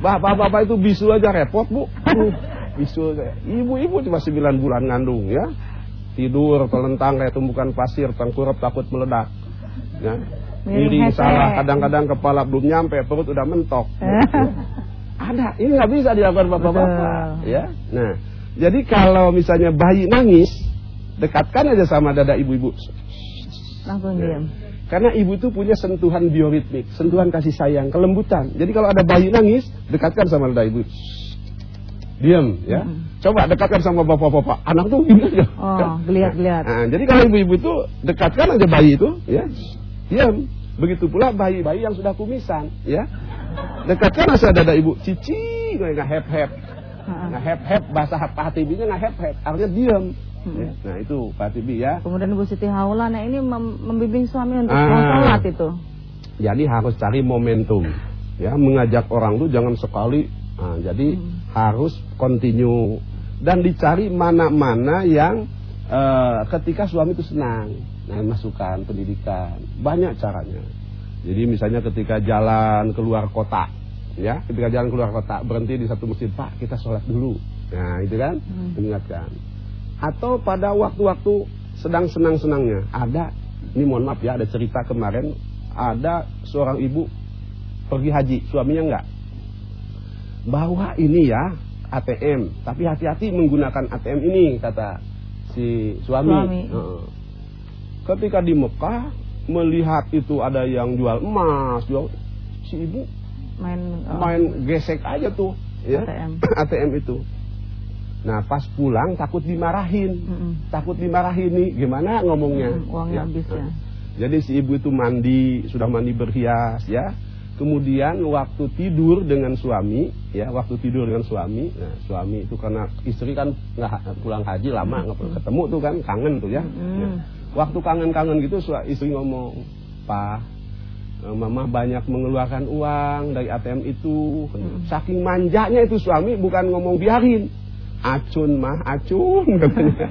Bapak-bapak itu bisu aja repot bu. Bisu aja. Ibu-ibu cuma sembilan bulan ngandung ya. Tidur telentang kayak tumbukan pasir, tengkurap takut meledak. Ya. Miring salah, kadang-kadang kepala belum nyampe, perut udah mentok. Ada, ini nggak bisa dilakukan bapak-bapak, ya. Nah, jadi kalau misalnya bayi nangis, dekatkan aja sama dada ibu-ibu. Langsung Ya. diam. Karena ibu itu punya sentuhan bioritmik, sentuhan kasih sayang, kelembutan. Jadi kalau ada bayi nangis, dekatkan sama dada ibu. Diam, ya. Coba dekatkan sama bapak-bapak. Anak tuh gini aja. Oh, geliat-geliat. Nah, jadi kalau ibu-ibu itu dekatkan aja bayi itu, ya. Diam. Begitu pula bayi-bayi yang sudah kumisan, ya. Dekatkan aja dada ibu. Cici, nggak hep-hep. Nggak hep-hep, bahasa Pak Hatibinya nggak hep-hep. Artinya diam. Ya. Nah itu Pak Hatibi ya. Kemudian Ibu Siti Haula, nah ini mem- membimbing suami untuk Ah. sholat itu. Jadi harus cari momentum. Ya, mengajak orang tuh jangan sekali. Nah, jadi harus continue dan dicari mana-mana yang eh, ketika suami itu senang. Nah, masukan pendidikan banyak caranya. Jadi misalnya ketika jalan keluar kota, ya, ketika jalan keluar kota berhenti di satu masjid, Pak, kita sholat dulu. Nah, itu kan, mengingatkan. Atau pada waktu-waktu sedang senang-senangnya, ada, ini mohon maaf ya, ada cerita kemarin, ada seorang ibu pergi haji, suaminya enggak. Bawa ini ya, ATM, tapi hati-hati menggunakan ATM ini, kata si suami. Suami. Ketika di Mekah, melihat itu ada yang jual emas, jual, si ibu Main oh. main gesek aja tuh ya ATM. ATM itu. Nah pas pulang takut dimarahin, Mm-mm. takut dimarahin nih gimana ngomongnya? Mm, uangnya habis ya. Nah, Jadi si ibu itu mandi, sudah mandi berhias ya. Kemudian waktu tidur dengan suami, ya waktu tidur dengan suami, nah suami itu karena istri kan nggak pulang haji lama nggak pernah ketemu tuh kan kangen tuh ya. Mm. Ya. Waktu kangen-kangen gitu istri ngomong, Pak, Mama banyak mengeluarkan uang dari ATM itu. Saking manjanya itu suami bukan ngomong biarin. Acun mah, acun katanya.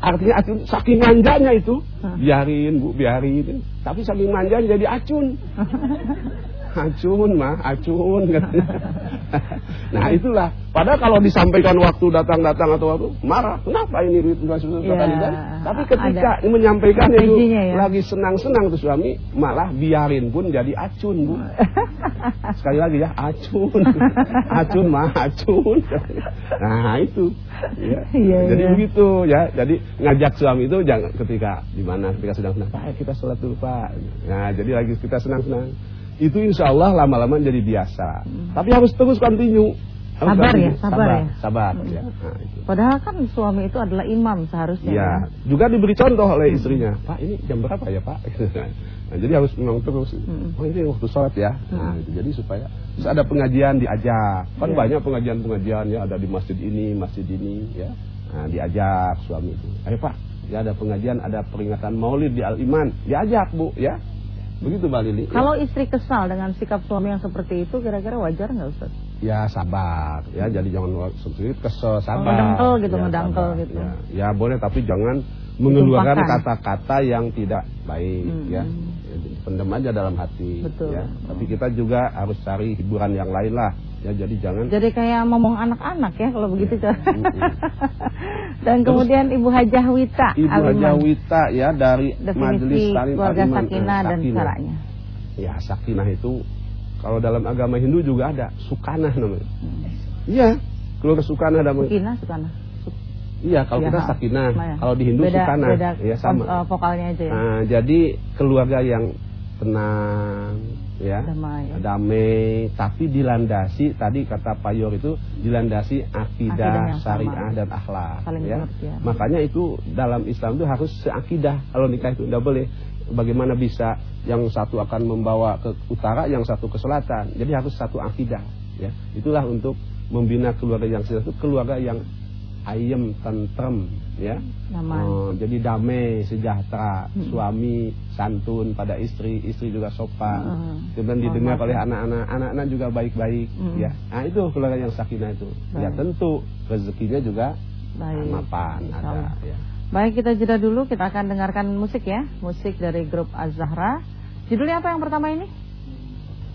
Artinya acun, saking manjanya itu. Biarin bu, biarin. Tapi saking manjanya jadi acun. Acun mah, acun katanya. Nah itulah. Padahal kalau disampaikan waktu datang-datang atau waktu marah. Kenapa ini duit nggak susah Ya? Tapi ketika ada menyampaikan itu ya. lagi senang-senang tuh suami, malah biarin pun jadi acun bu. Sekali lagi ya, acun, acun mah acun. Nah itu. Ya. Iya, Jadi iya. begitu ya. Jadi ngajak suami itu jangan ketika di mana ketika sedang senang, Pak kita sholat dulu Pak. Nah jadi lagi kita senang-senang. Itu insya Allah lama-lama jadi biasa. Tapi harus terus continue. Harus Sabar ya, continue. sabar ya. Sabar ya. Nah, itu. Padahal kan suami itu adalah imam seharusnya. Ya, kan? juga diberi contoh oleh istrinya. Pak, ini jam berapa ya Pak? Nah, jadi harus memang terus. Hmm. Oh ini waktu sholat ya. Nah, itu. jadi supaya terus ada pengajian diajak. Kan Iya. banyak pengajian-pengajian ya ada di masjid ini, masjid ini ya. Nah, diajak suami itu. Ayo Pak, ya ada pengajian, ada peringatan Maulid di Al Iman, diajak Bu ya. Begitu Mbak Lili. ya. Kalau istri kesal dengan sikap suami yang seperti itu, kira-kira wajar nggak Ustaz? Ya sabar ya jadi jangan seperti itu kesel sabar ngedangkel gitu, ya, sabar, gitu. ya. ya boleh tapi jangan mengeluarkan kata-kata yang tidak baik Hmm. ya Jadi, pendem aja dalam hati Betul. ya tapi kita juga harus cari hiburan yang lain lah ya jadi jangan Jadi kayak ngomong anak-anak ya kalau begitu Ya. Dan kemudian Ibu Hajah Wita Ibu Aliman. Haja Wita ya dari Majelis definisi Talim keluarga Aliman, sakinah eh, dan Sakinah. caranya. ya sakinah itu kalau dalam agama Hindu juga ada sukanah namanya Hmm. iya keluarga sukanah namanya Sukina, sukana. Iya, kalau Ya, kita sakinah, ya. kalau di Hindu beda, sukana, beda ya sama. eh, vokalnya aja ya. Nah, jadi keluarga yang tenang, ya, Damai. ya. damai, tapi dilandasi tadi kata Pak Yor itu dilandasi Akidah syariah dan akhlak, ya. pengertian. Makanya itu dalam Islam itu harus seakidah. Kalau nikah itu tidak boleh. Bagaimana bisa yang satu akan membawa ke utara, yang satu ke selatan. Jadi harus satu akidah, ya. Itulah untuk membina keluarga yang sehat itu keluarga yang ayem, tentrem, ya. Oh, jadi damai, sejahtera, Hmm. suami santun pada istri, istri juga sopan. Hmm. Kemudian didengar oleh anak-anak, anak-anak juga baik-baik, Hmm. ya. Nah, itu keluarga yang sakinah itu. Ya Baik. tentu rezekinya juga Baik. mapan ada, ya. Baik, kita jeda dulu. Kita akan dengarkan musik ya. Musik dari grup Az-Zahra. Judulnya apa yang pertama ini?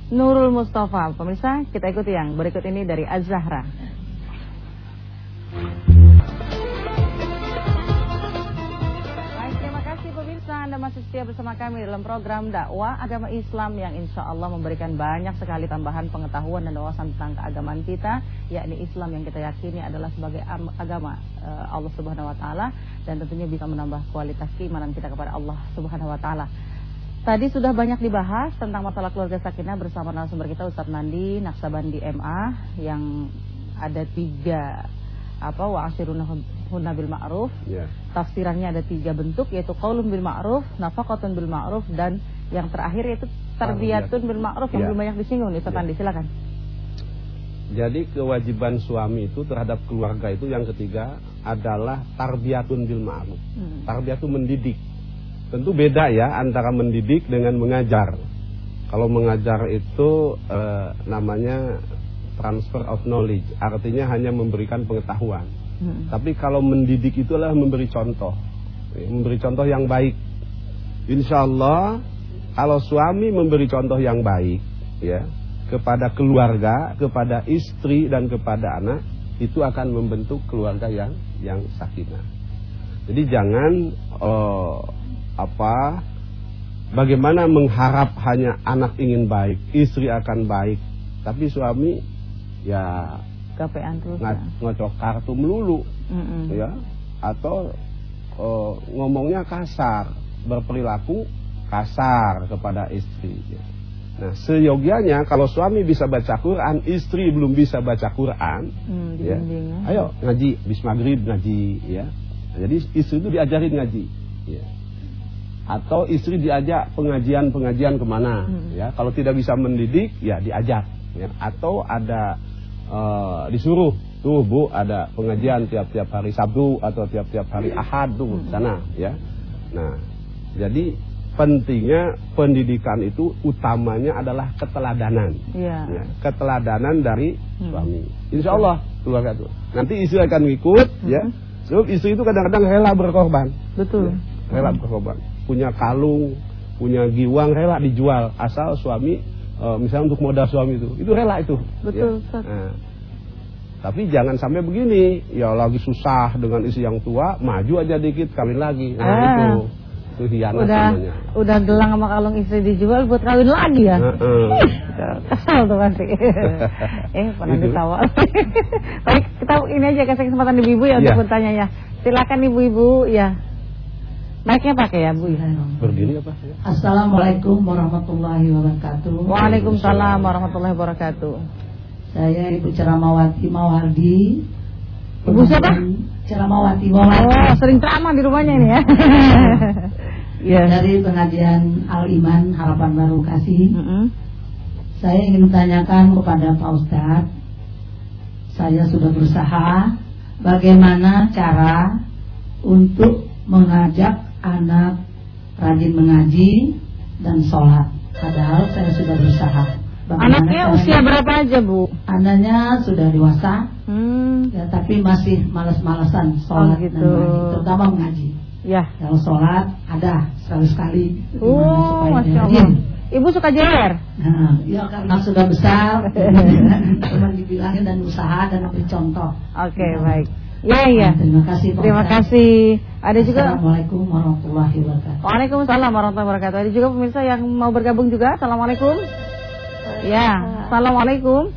Nurul Mustafa. Pemirsa, kita ikuti yang berikut ini dari Az-Zahra. Anda masih setia bersama kami dalam program dakwah agama Islam yang insya Allah memberikan banyak sekali tambahan pengetahuan dan wawasan tentang keagamaan kita yakni Islam yang kita yakini adalah sebagai am- agama eh, Allah Subhanahu Wa Taala dan tentunya bisa menambah kualitas keimanan kita kepada Allah Subhanahu Wa Taala. Tadi sudah banyak dibahas tentang masalah keluarga sakinah bersama narasumber kita Ustadz Nandi Naksabandi MA yang ada tiga apa wa hunna bil ma'ruf Ya. tafsirannya ada tiga bentuk yaitu qaulun bil ma'ruf, nafaqatun bil ma'ruf dan yang terakhir yaitu tarbiyatun bil ma'ruf yang Ya. belum banyak disinggung nih Ustaz. Andi silakan. Jadi kewajiban suami itu terhadap keluarga itu yang ketiga adalah tarbiyatun bil ma'ruf. Hmm. Tarbiyatun mendidik. Tentu beda ya antara mendidik dengan mengajar. Kalau mengajar itu eh, namanya transfer of knowledge, artinya hanya memberikan pengetahuan. Hmm. Tapi kalau mendidik itu adalah memberi contoh, Ya, memberi contoh yang baik. Insya Allah kalau suami memberi contoh yang baik, ya kepada keluarga, kepada istri dan kepada anak, itu akan membentuk keluarga yang yang sakinah. Jadi jangan eh, apa bagaimana mengharap hanya anak ingin baik, istri akan baik, tapi suami ya Gapean terus ya. ngocok kartu melulu Mm-mm. ya atau eh, ngomongnya kasar berperilaku kasar kepada istri ya. Nah, seyogianya kalau suami bisa baca Quran, istri belum bisa baca Quran, dibimbing ya. ayo ngaji, bis maghrib ngaji, ya. Nah, jadi istri itu diajarin ngaji, ya. Atau istri diajak pengajian-pengajian ke mana, Hmm. ya. Kalau tidak bisa mendidik, ya diajak, ya. Atau ada eh, disuruh tuh bu ada pengajian tiap-tiap hari Sabtu atau tiap-tiap hari Ahad tuh Hmm. sana, ya. Nah, jadi pentingnya pendidikan itu utamanya adalah keteladanan. Iya. Ya, keteladanan dari Hmm. suami. Insya Allah keluarga itu. Nanti istri akan ngikut, ya. Sebab istri itu kadang-kadang rela berkorban, Betul. rela berkorban. Punya kalung, punya giwang rela dijual asal suami eh, misalnya untuk modal suami itu, itu rela itu. Betul, ya. Nah, tapi jangan sampai begini, ya lagi susah dengan istri yang tua, maju aja dikit kawin lagi. Nah, Ah. itu itu hianat Udah namanya. udah gelang sama kalung istri dijual buat kawin lagi ya. Heeh. Kesal tuh pasti. eh, pernah Gitu. ditawa. Baik, kita ini aja kasih kesempatan ibu-ibu ya untuk Iya. bertanya ya. Silakan ibu-ibu ya. Mic-nya pakai ya, Bu. Berdiri apa? Assalamualaikum warahmatullahi wabarakatuh. Waalaikumsalam warahmatullahi wabarakatuh. Saya Ibu Ceramawati Mawardi. Ibu siapa? Ceramawati Oh, Mawardi. sering ceramah di rumahnya ini ya. Iya. Dari pengajian Al Iman Harapan Baru Kasih. Mm-mm. Saya ingin menanyakan kepada Pak Ustadz. Saya sudah berusaha bagaimana cara untuk mengajak anak rajin mengaji dan sholat. Padahal saya sudah berusaha. Bagaimana Anaknya usia berapa aja, Bu? Anaknya sudah dewasa, Hmm. ya, tapi masih malas-malasan sholat Oh, gitu. dan mengaji, terutama mengaji. Ya. Kalau sholat ada sekali-sekali. Gimana Oh, Masya Allah. Ibu suka jewer? Nah, ya karena sudah besar, cuma dibilangin dan usaha dan beri contoh. Oke, baik. Ya, ya. Terima kasih. Pak Terima kasih. Ada juga Assalamualaikum warahmatullahi wabarakatuh. Waalaikumsalam warahmatullahi wabarakatuh. Ada juga pemirsa yang mau bergabung juga. Assalamualaikum. Ya, assalamualaikum.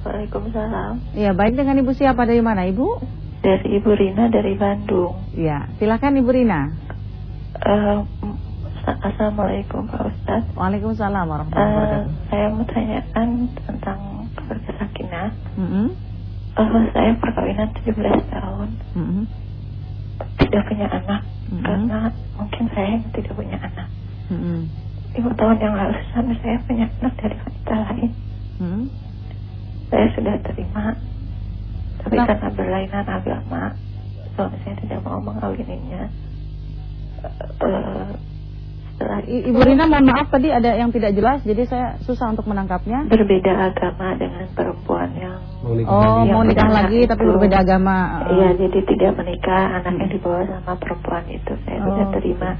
Waalaikumsalam. Ya, baik dengan ibu siapa dari mana, ibu? Dari Ibu Rina dari Bandung. Ya, silakan ibu Rina. Eh, Assalamualaikum Pak Ustadz. Waalaikumsalam warahmatullahi Eh, wabarakatuh. saya mau tanyakan tentang keluarga sakinah. Mm-mm, Eh, saya perkawinan 17 tahun, mm-mm, tidak punya anak Mhm. karena mungkin saya yang tidak punya anak. mm-mm, Lima tahun yang lalu suami saya punya anak dari wanita lain. mm-mm. Saya sudah terima, tapi Nah. karena berlainan agama, suami saya tidak mau mengawininya. Setelah I- Ibu Rina mohon maaf tadi ada yang tidak jelas jadi saya susah untuk menangkapnya. berbeda agama dengan perempuan yang Oh, lagi? mau nikah lagi anak tapi itu. berbeda agama. Iya, jadi tidak menikah, anaknya dibawa sama perempuan itu. Saya Oh, sudah terima,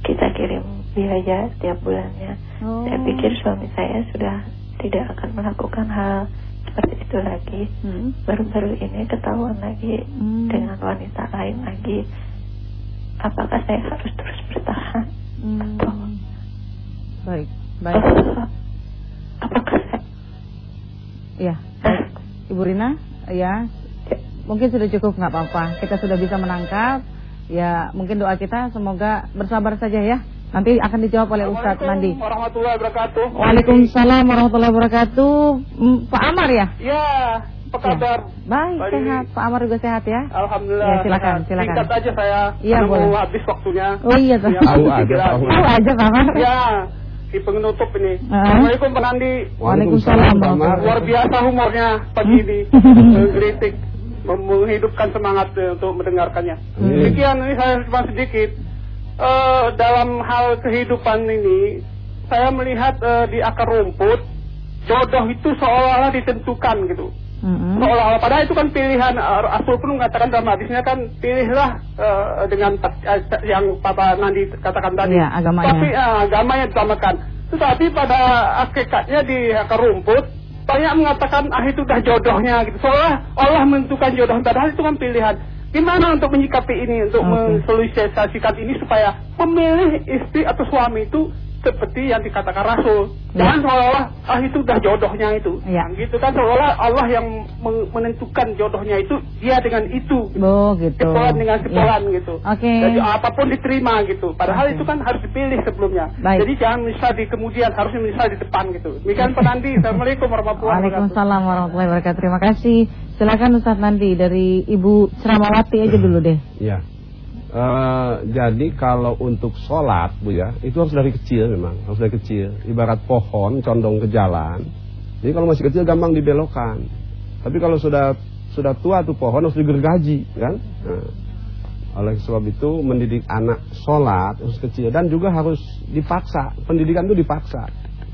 kita kirim biaya setiap bulannya. Oh. Saya pikir suami saya sudah tidak akan melakukan hal seperti itu lagi. Hmm. Baru-baru ini ketahuan lagi Hmm. dengan wanita lain lagi. Apakah saya harus terus bertahan? Hmm. Baik, baik. Eh, apakah saya Ya, baik. Ibu Rina, ya. Mungkin sudah cukup nggak apa-apa. Kita sudah bisa menangkap. Ya, mungkin doa kita semoga bersabar saja ya. Nanti akan dijawab oleh Ustadz Mandi. warahmatullahi wabarakatuh. Waalaikumsalam warahmatullahi wabarakatuh. Hmm, Pak Amar ya? Ya, apa Ya. kabar? Baik, Baik. sehat. Pak Amar juga sehat ya? Alhamdulillah. Ya, silakan, sehat. silakan. Singkat aja saya. Iya, karena boleh. Mau habis waktunya. Oh iya, tuh. Ya, Tahu aja. Tahu aja Pak Amar. Ya, di penutup ini. Ah. Assalamualaikum Pak Nandi. Waalaikumsalam. Luar biasa humornya pagi ini. Hmm. Kritik menghidupkan semangat eh, untuk mendengarkannya. Demikian ini saya cuma sedikit. Eh, dalam hal kehidupan ini, saya melihat eh, di akar rumput jodoh itu seolah-olah ditentukan gitu. Mm-mm. seolah-olah padahal itu kan pilihan uh, Rasul pun mengatakan dalam hadisnya kan pilihlah uh, dengan uh, yang Papa Nandi katakan tadi. Iya, agamanya. Tapi uh, agamanya disamakan. Tetapi pada hakikatnya di akar rumput banyak mengatakan ah itu dah jodohnya gitu. Seolah Allah menentukan jodoh padahal itu kan pilihan. Gimana untuk menyikapi ini untuk Oke. mensosialisasikan ini supaya pemilih istri atau suami itu seperti yang dikatakan Rasul. Jangan seolah-olah ah itu udah jodohnya itu. Ya. Nah, gitu kan seolah Allah yang men- menentukan jodohnya itu dia dengan itu. Oh gitu. Sepolan dengan sepolan Ya. gitu. Oke. Jadi apa pun diterima gitu. Padahal Oke. itu kan harus dipilih sebelumnya. Baik. Jadi jangan misal di kemudian, harusnya misal di depan gitu. Demikian Pak Nandi. Assalamualaikum warahmatullahi wabarakatuh. Waalaikumsalam warahmatullahi wabarakatuh. Terima kasih. Silakan Ustaz Nandi dari Ibu Ceramawati aja dulu deh. Ya. Eh, jadi kalau untuk sholat bu ya itu harus dari kecil memang harus dari kecil. Ibarat pohon condong ke jalan. Jadi kalau masih kecil gampang dibelokkan. Tapi kalau sudah sudah tua tuh pohon harus digergaji kan? Nah, oleh sebab itu mendidik anak sholat harus kecil dan juga harus dipaksa. Pendidikan itu dipaksa.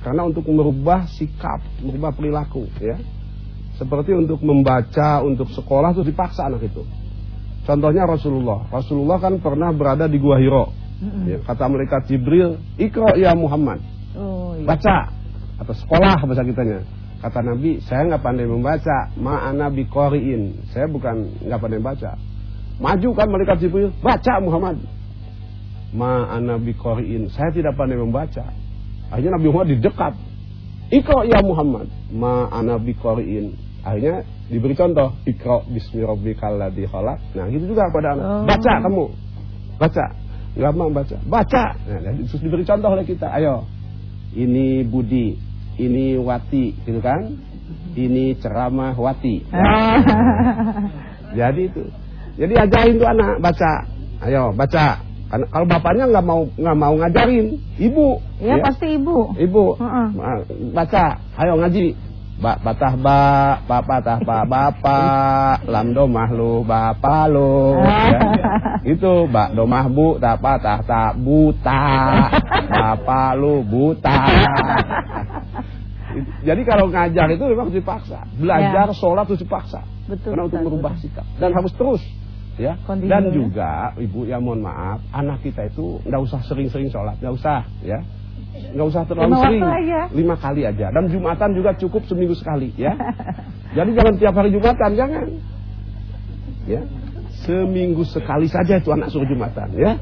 Karena untuk merubah sikap merubah perilaku ya. Seperti untuk membaca untuk sekolah itu dipaksa anak itu Contohnya Rasulullah. Rasulullah kan pernah berada di Gua Hiro. Ya, kata malaikat Jibril, "Ikra ya Muhammad." Oh iya. Baca atau sekolah bahasa kitanya. Kata Nabi, "Saya nggak pandai membaca, ma'ana biqoriin." Saya bukan nggak pandai baca. Maju kan malaikat Jibril, "Baca Muhammad." Ma'ana biqoriin. Saya tidak pandai membaca. Akhirnya Nabi Muhammad didekat. Ikra ya Muhammad, ma'ana biqoriin. Akhirnya diberi contoh, Ikra bismi rabbikal ladzi khalaq. Nah, gitu juga pada anak. Oh. Baca kamu. Baca. Mau baca. Baca. Nah, terus diberi contoh oleh kita. Ayo. Ini Budi, ini Wati, gitu kan? Ini ceramah Wati. Ah. Jadi itu. Jadi ajarin tuh anak baca. Ayo baca. Karena kalau bapaknya nggak mau nggak mau ngajarin, ibu. Ya, pasti Ibu. Ibu. Heeh. Ah, Baca. Ayo ngaji. Ba, batah ba, ba patah ba, bapak, lam domah lu, bapak lu. ya. Itu, bak domah bu, tak patah tak buta, bapak lu buta. Jadi kalau ngajar itu memang harus dipaksa. Belajar sholat harus dipaksa. Ya. Betul, Karena untuk Ustaz, merubah betul. sikap dan harus terus ya. Continue, dan ya. juga ibu ya mohon maaf, anak kita itu nggak usah sering-sering sholat, nggak usah ya. Nggak usah terlalu Lima sering, aja. lima kali aja. Dan jumatan juga cukup seminggu sekali ya. Jadi jangan tiap hari jumatan, jangan. Ya, seminggu sekali saja itu anak suruh jumatan ya.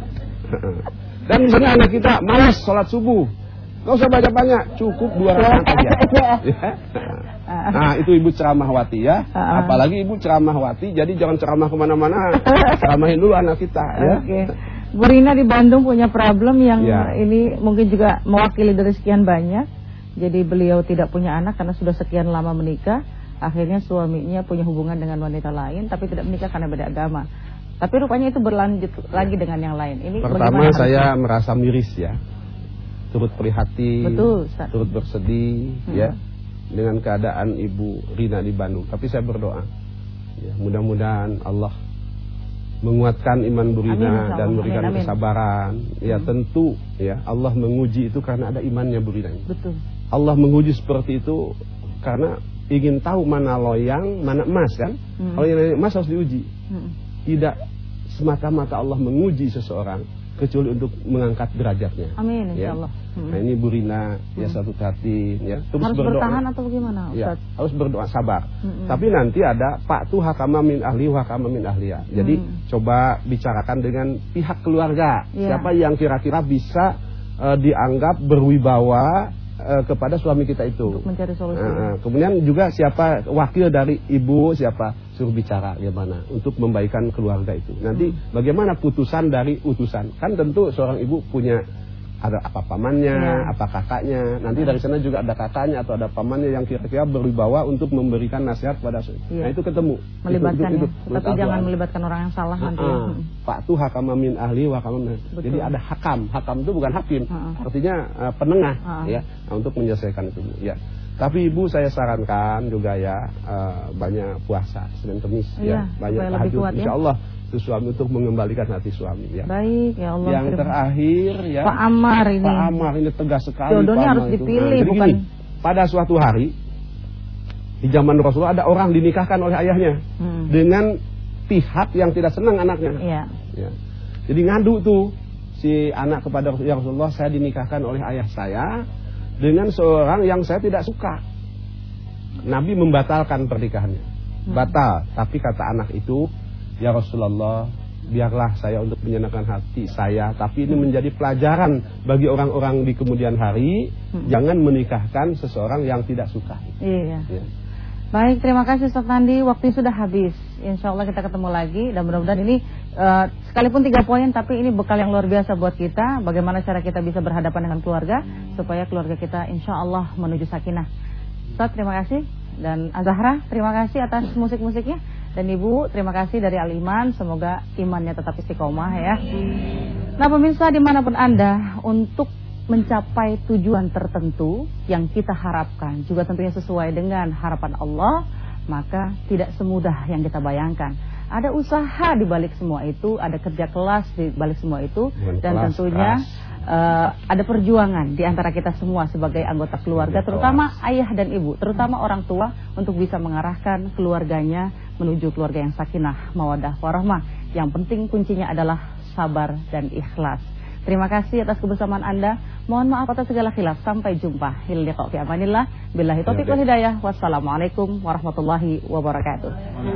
Dan misalnya anak kita malas sholat subuh, nggak usah banyak banyak, cukup dua rakaat aja. Ya. Nah itu ibu ceramahwati ya. Ah. Apalagi ibu ceramahwati, jadi jangan ceramah ke mana-mana, ceramahin dulu anak kita ya. Oke. Bu Rina di Bandung punya problem yang Ya. ini mungkin juga mewakili dari sekian banyak. Jadi beliau tidak punya anak karena sudah sekian lama menikah. Akhirnya suaminya punya hubungan dengan wanita lain tapi tidak menikah karena beda agama. Tapi rupanya itu berlanjut lagi dengan yang lain. Ini Pertama saya harusnya? merasa miris ya, turut prihatin, Betul, Ustaz. turut bersedih Hmm. ya dengan keadaan Ibu Rina di Bandung. Tapi saya berdoa, ya, mudah-mudahan Allah menguatkan iman Bu Amin, dan memberikan Amin, amin. kesabaran. Ya tentu ya Allah menguji itu karena ada imannya Bu Rina. Betul. Allah menguji seperti itu karena ingin tahu mana loyang, mana emas kan? Hmm. Kalau yang emas harus diuji. Hmm. Tidak semata-mata Allah menguji seseorang kecuali untuk mengangkat derajatnya. Amin Ya. insyaallah. Hmm. Nah ini Bu Rina ya satu hati ya terus Harus berdoa. bertahan atau bagaimana, Ya, Ustaz? harus berdoa sabar. Mm-mm. Tapi nanti ada Pak tuh hakama min ahli wa hakama min ahliya. Jadi Mm. coba bicarakan dengan pihak keluarga. Iya. Siapa yang kira-kira bisa eh, dianggap berwibawa eh, kepada suami kita itu. Untuk mencari solusi. Nah, kemudian juga siapa wakil dari ibu siapa suruh bicara gimana untuk membaikan keluarga itu. Nanti Hmm. bagaimana putusan dari utusan. Kan tentu seorang ibu punya ada apa pamannya, Ya. apa kakaknya. Nanti dari sana juga ada kakaknya atau ada pamannya yang kira-kira berwibawa untuk memberikan nasihat pada suami. Iya. Nah, itu ketemu. Melibatkan Itu- itu- ya. Tapi jangan melibatkan orang yang salah nanti. ya. Pak tuh hakama min ahli wa hakama. Jadi ada hakam. Hakam itu bukan hakim. Ah. Artinya eh, penengah Ah. ya nah, untuk menyelesaikan itu. Ya. Tapi Ibu saya sarankan juga ya eh, banyak puasa Senin Kamis Iya, ya, banyak tahajud kuat ya. Insya Allah itu suami untuk mengembalikan hati suami ya. Baik, ya Allah. Yang terakhir ya Pak Ammar ini. Pak Amar ini tegas sekali. Jodohnya harus Amar itu. dipilih, jadi bukan- gini, pada suatu hari di zaman Rasulullah ada orang dinikahkan oleh ayahnya Hmm. dengan pihak yang tidak senang anaknya. Iya. Ya. Jadi ngadu tuh si anak kepada ya Rasulullah saya dinikahkan oleh ayah saya dengan seorang yang saya tidak suka. Nabi membatalkan pernikahannya. Hmm. Batal, tapi kata anak itu, "Ya Rasulullah, biarlah saya untuk menyenangkan hati saya, tapi ini menjadi pelajaran bagi orang-orang di kemudian hari, Hmm. jangan menikahkan seseorang yang tidak suka. Iya. Ya. Baik, terima kasih Ustaz Nandi. Waktu sudah habis. Insya Allah kita ketemu lagi dan mudah-mudahan ini eh, sekalipun tiga poin, tapi ini bekal yang luar biasa buat kita. Bagaimana cara kita bisa berhadapan dengan keluarga supaya keluarga kita insya Allah menuju sakinah. Ustaz, terima kasih dan Azahra, terima kasih atas musik-musiknya. Dan Ibu, terima kasih dari Al-Iman. Semoga imannya tetap istiqomah ya. Nah pemirsa di mana pun Anda untuk mencapai tujuan tertentu yang kita harapkan juga tentunya sesuai dengan harapan Allah maka tidak semudah yang kita bayangkan ada usaha di balik semua itu ada kerja kelas di balik semua itu Bukan dan kelas, tentunya eh, ada perjuangan di antara kita semua sebagai anggota keluarga terutama ayah dan ibu terutama orang tua untuk bisa mengarahkan keluarganya menuju keluarga yang sakinah mawadah warahmah yang penting kuncinya adalah sabar dan ikhlas Terima kasih atas kebersamaan Anda. Mohon maaf atas segala khilaf. Sampai jumpa. Hil liqa fi amanillah. Billahi taufiq wal hidayah. Wassalamualaikum warahmatullahi wabarakatuh.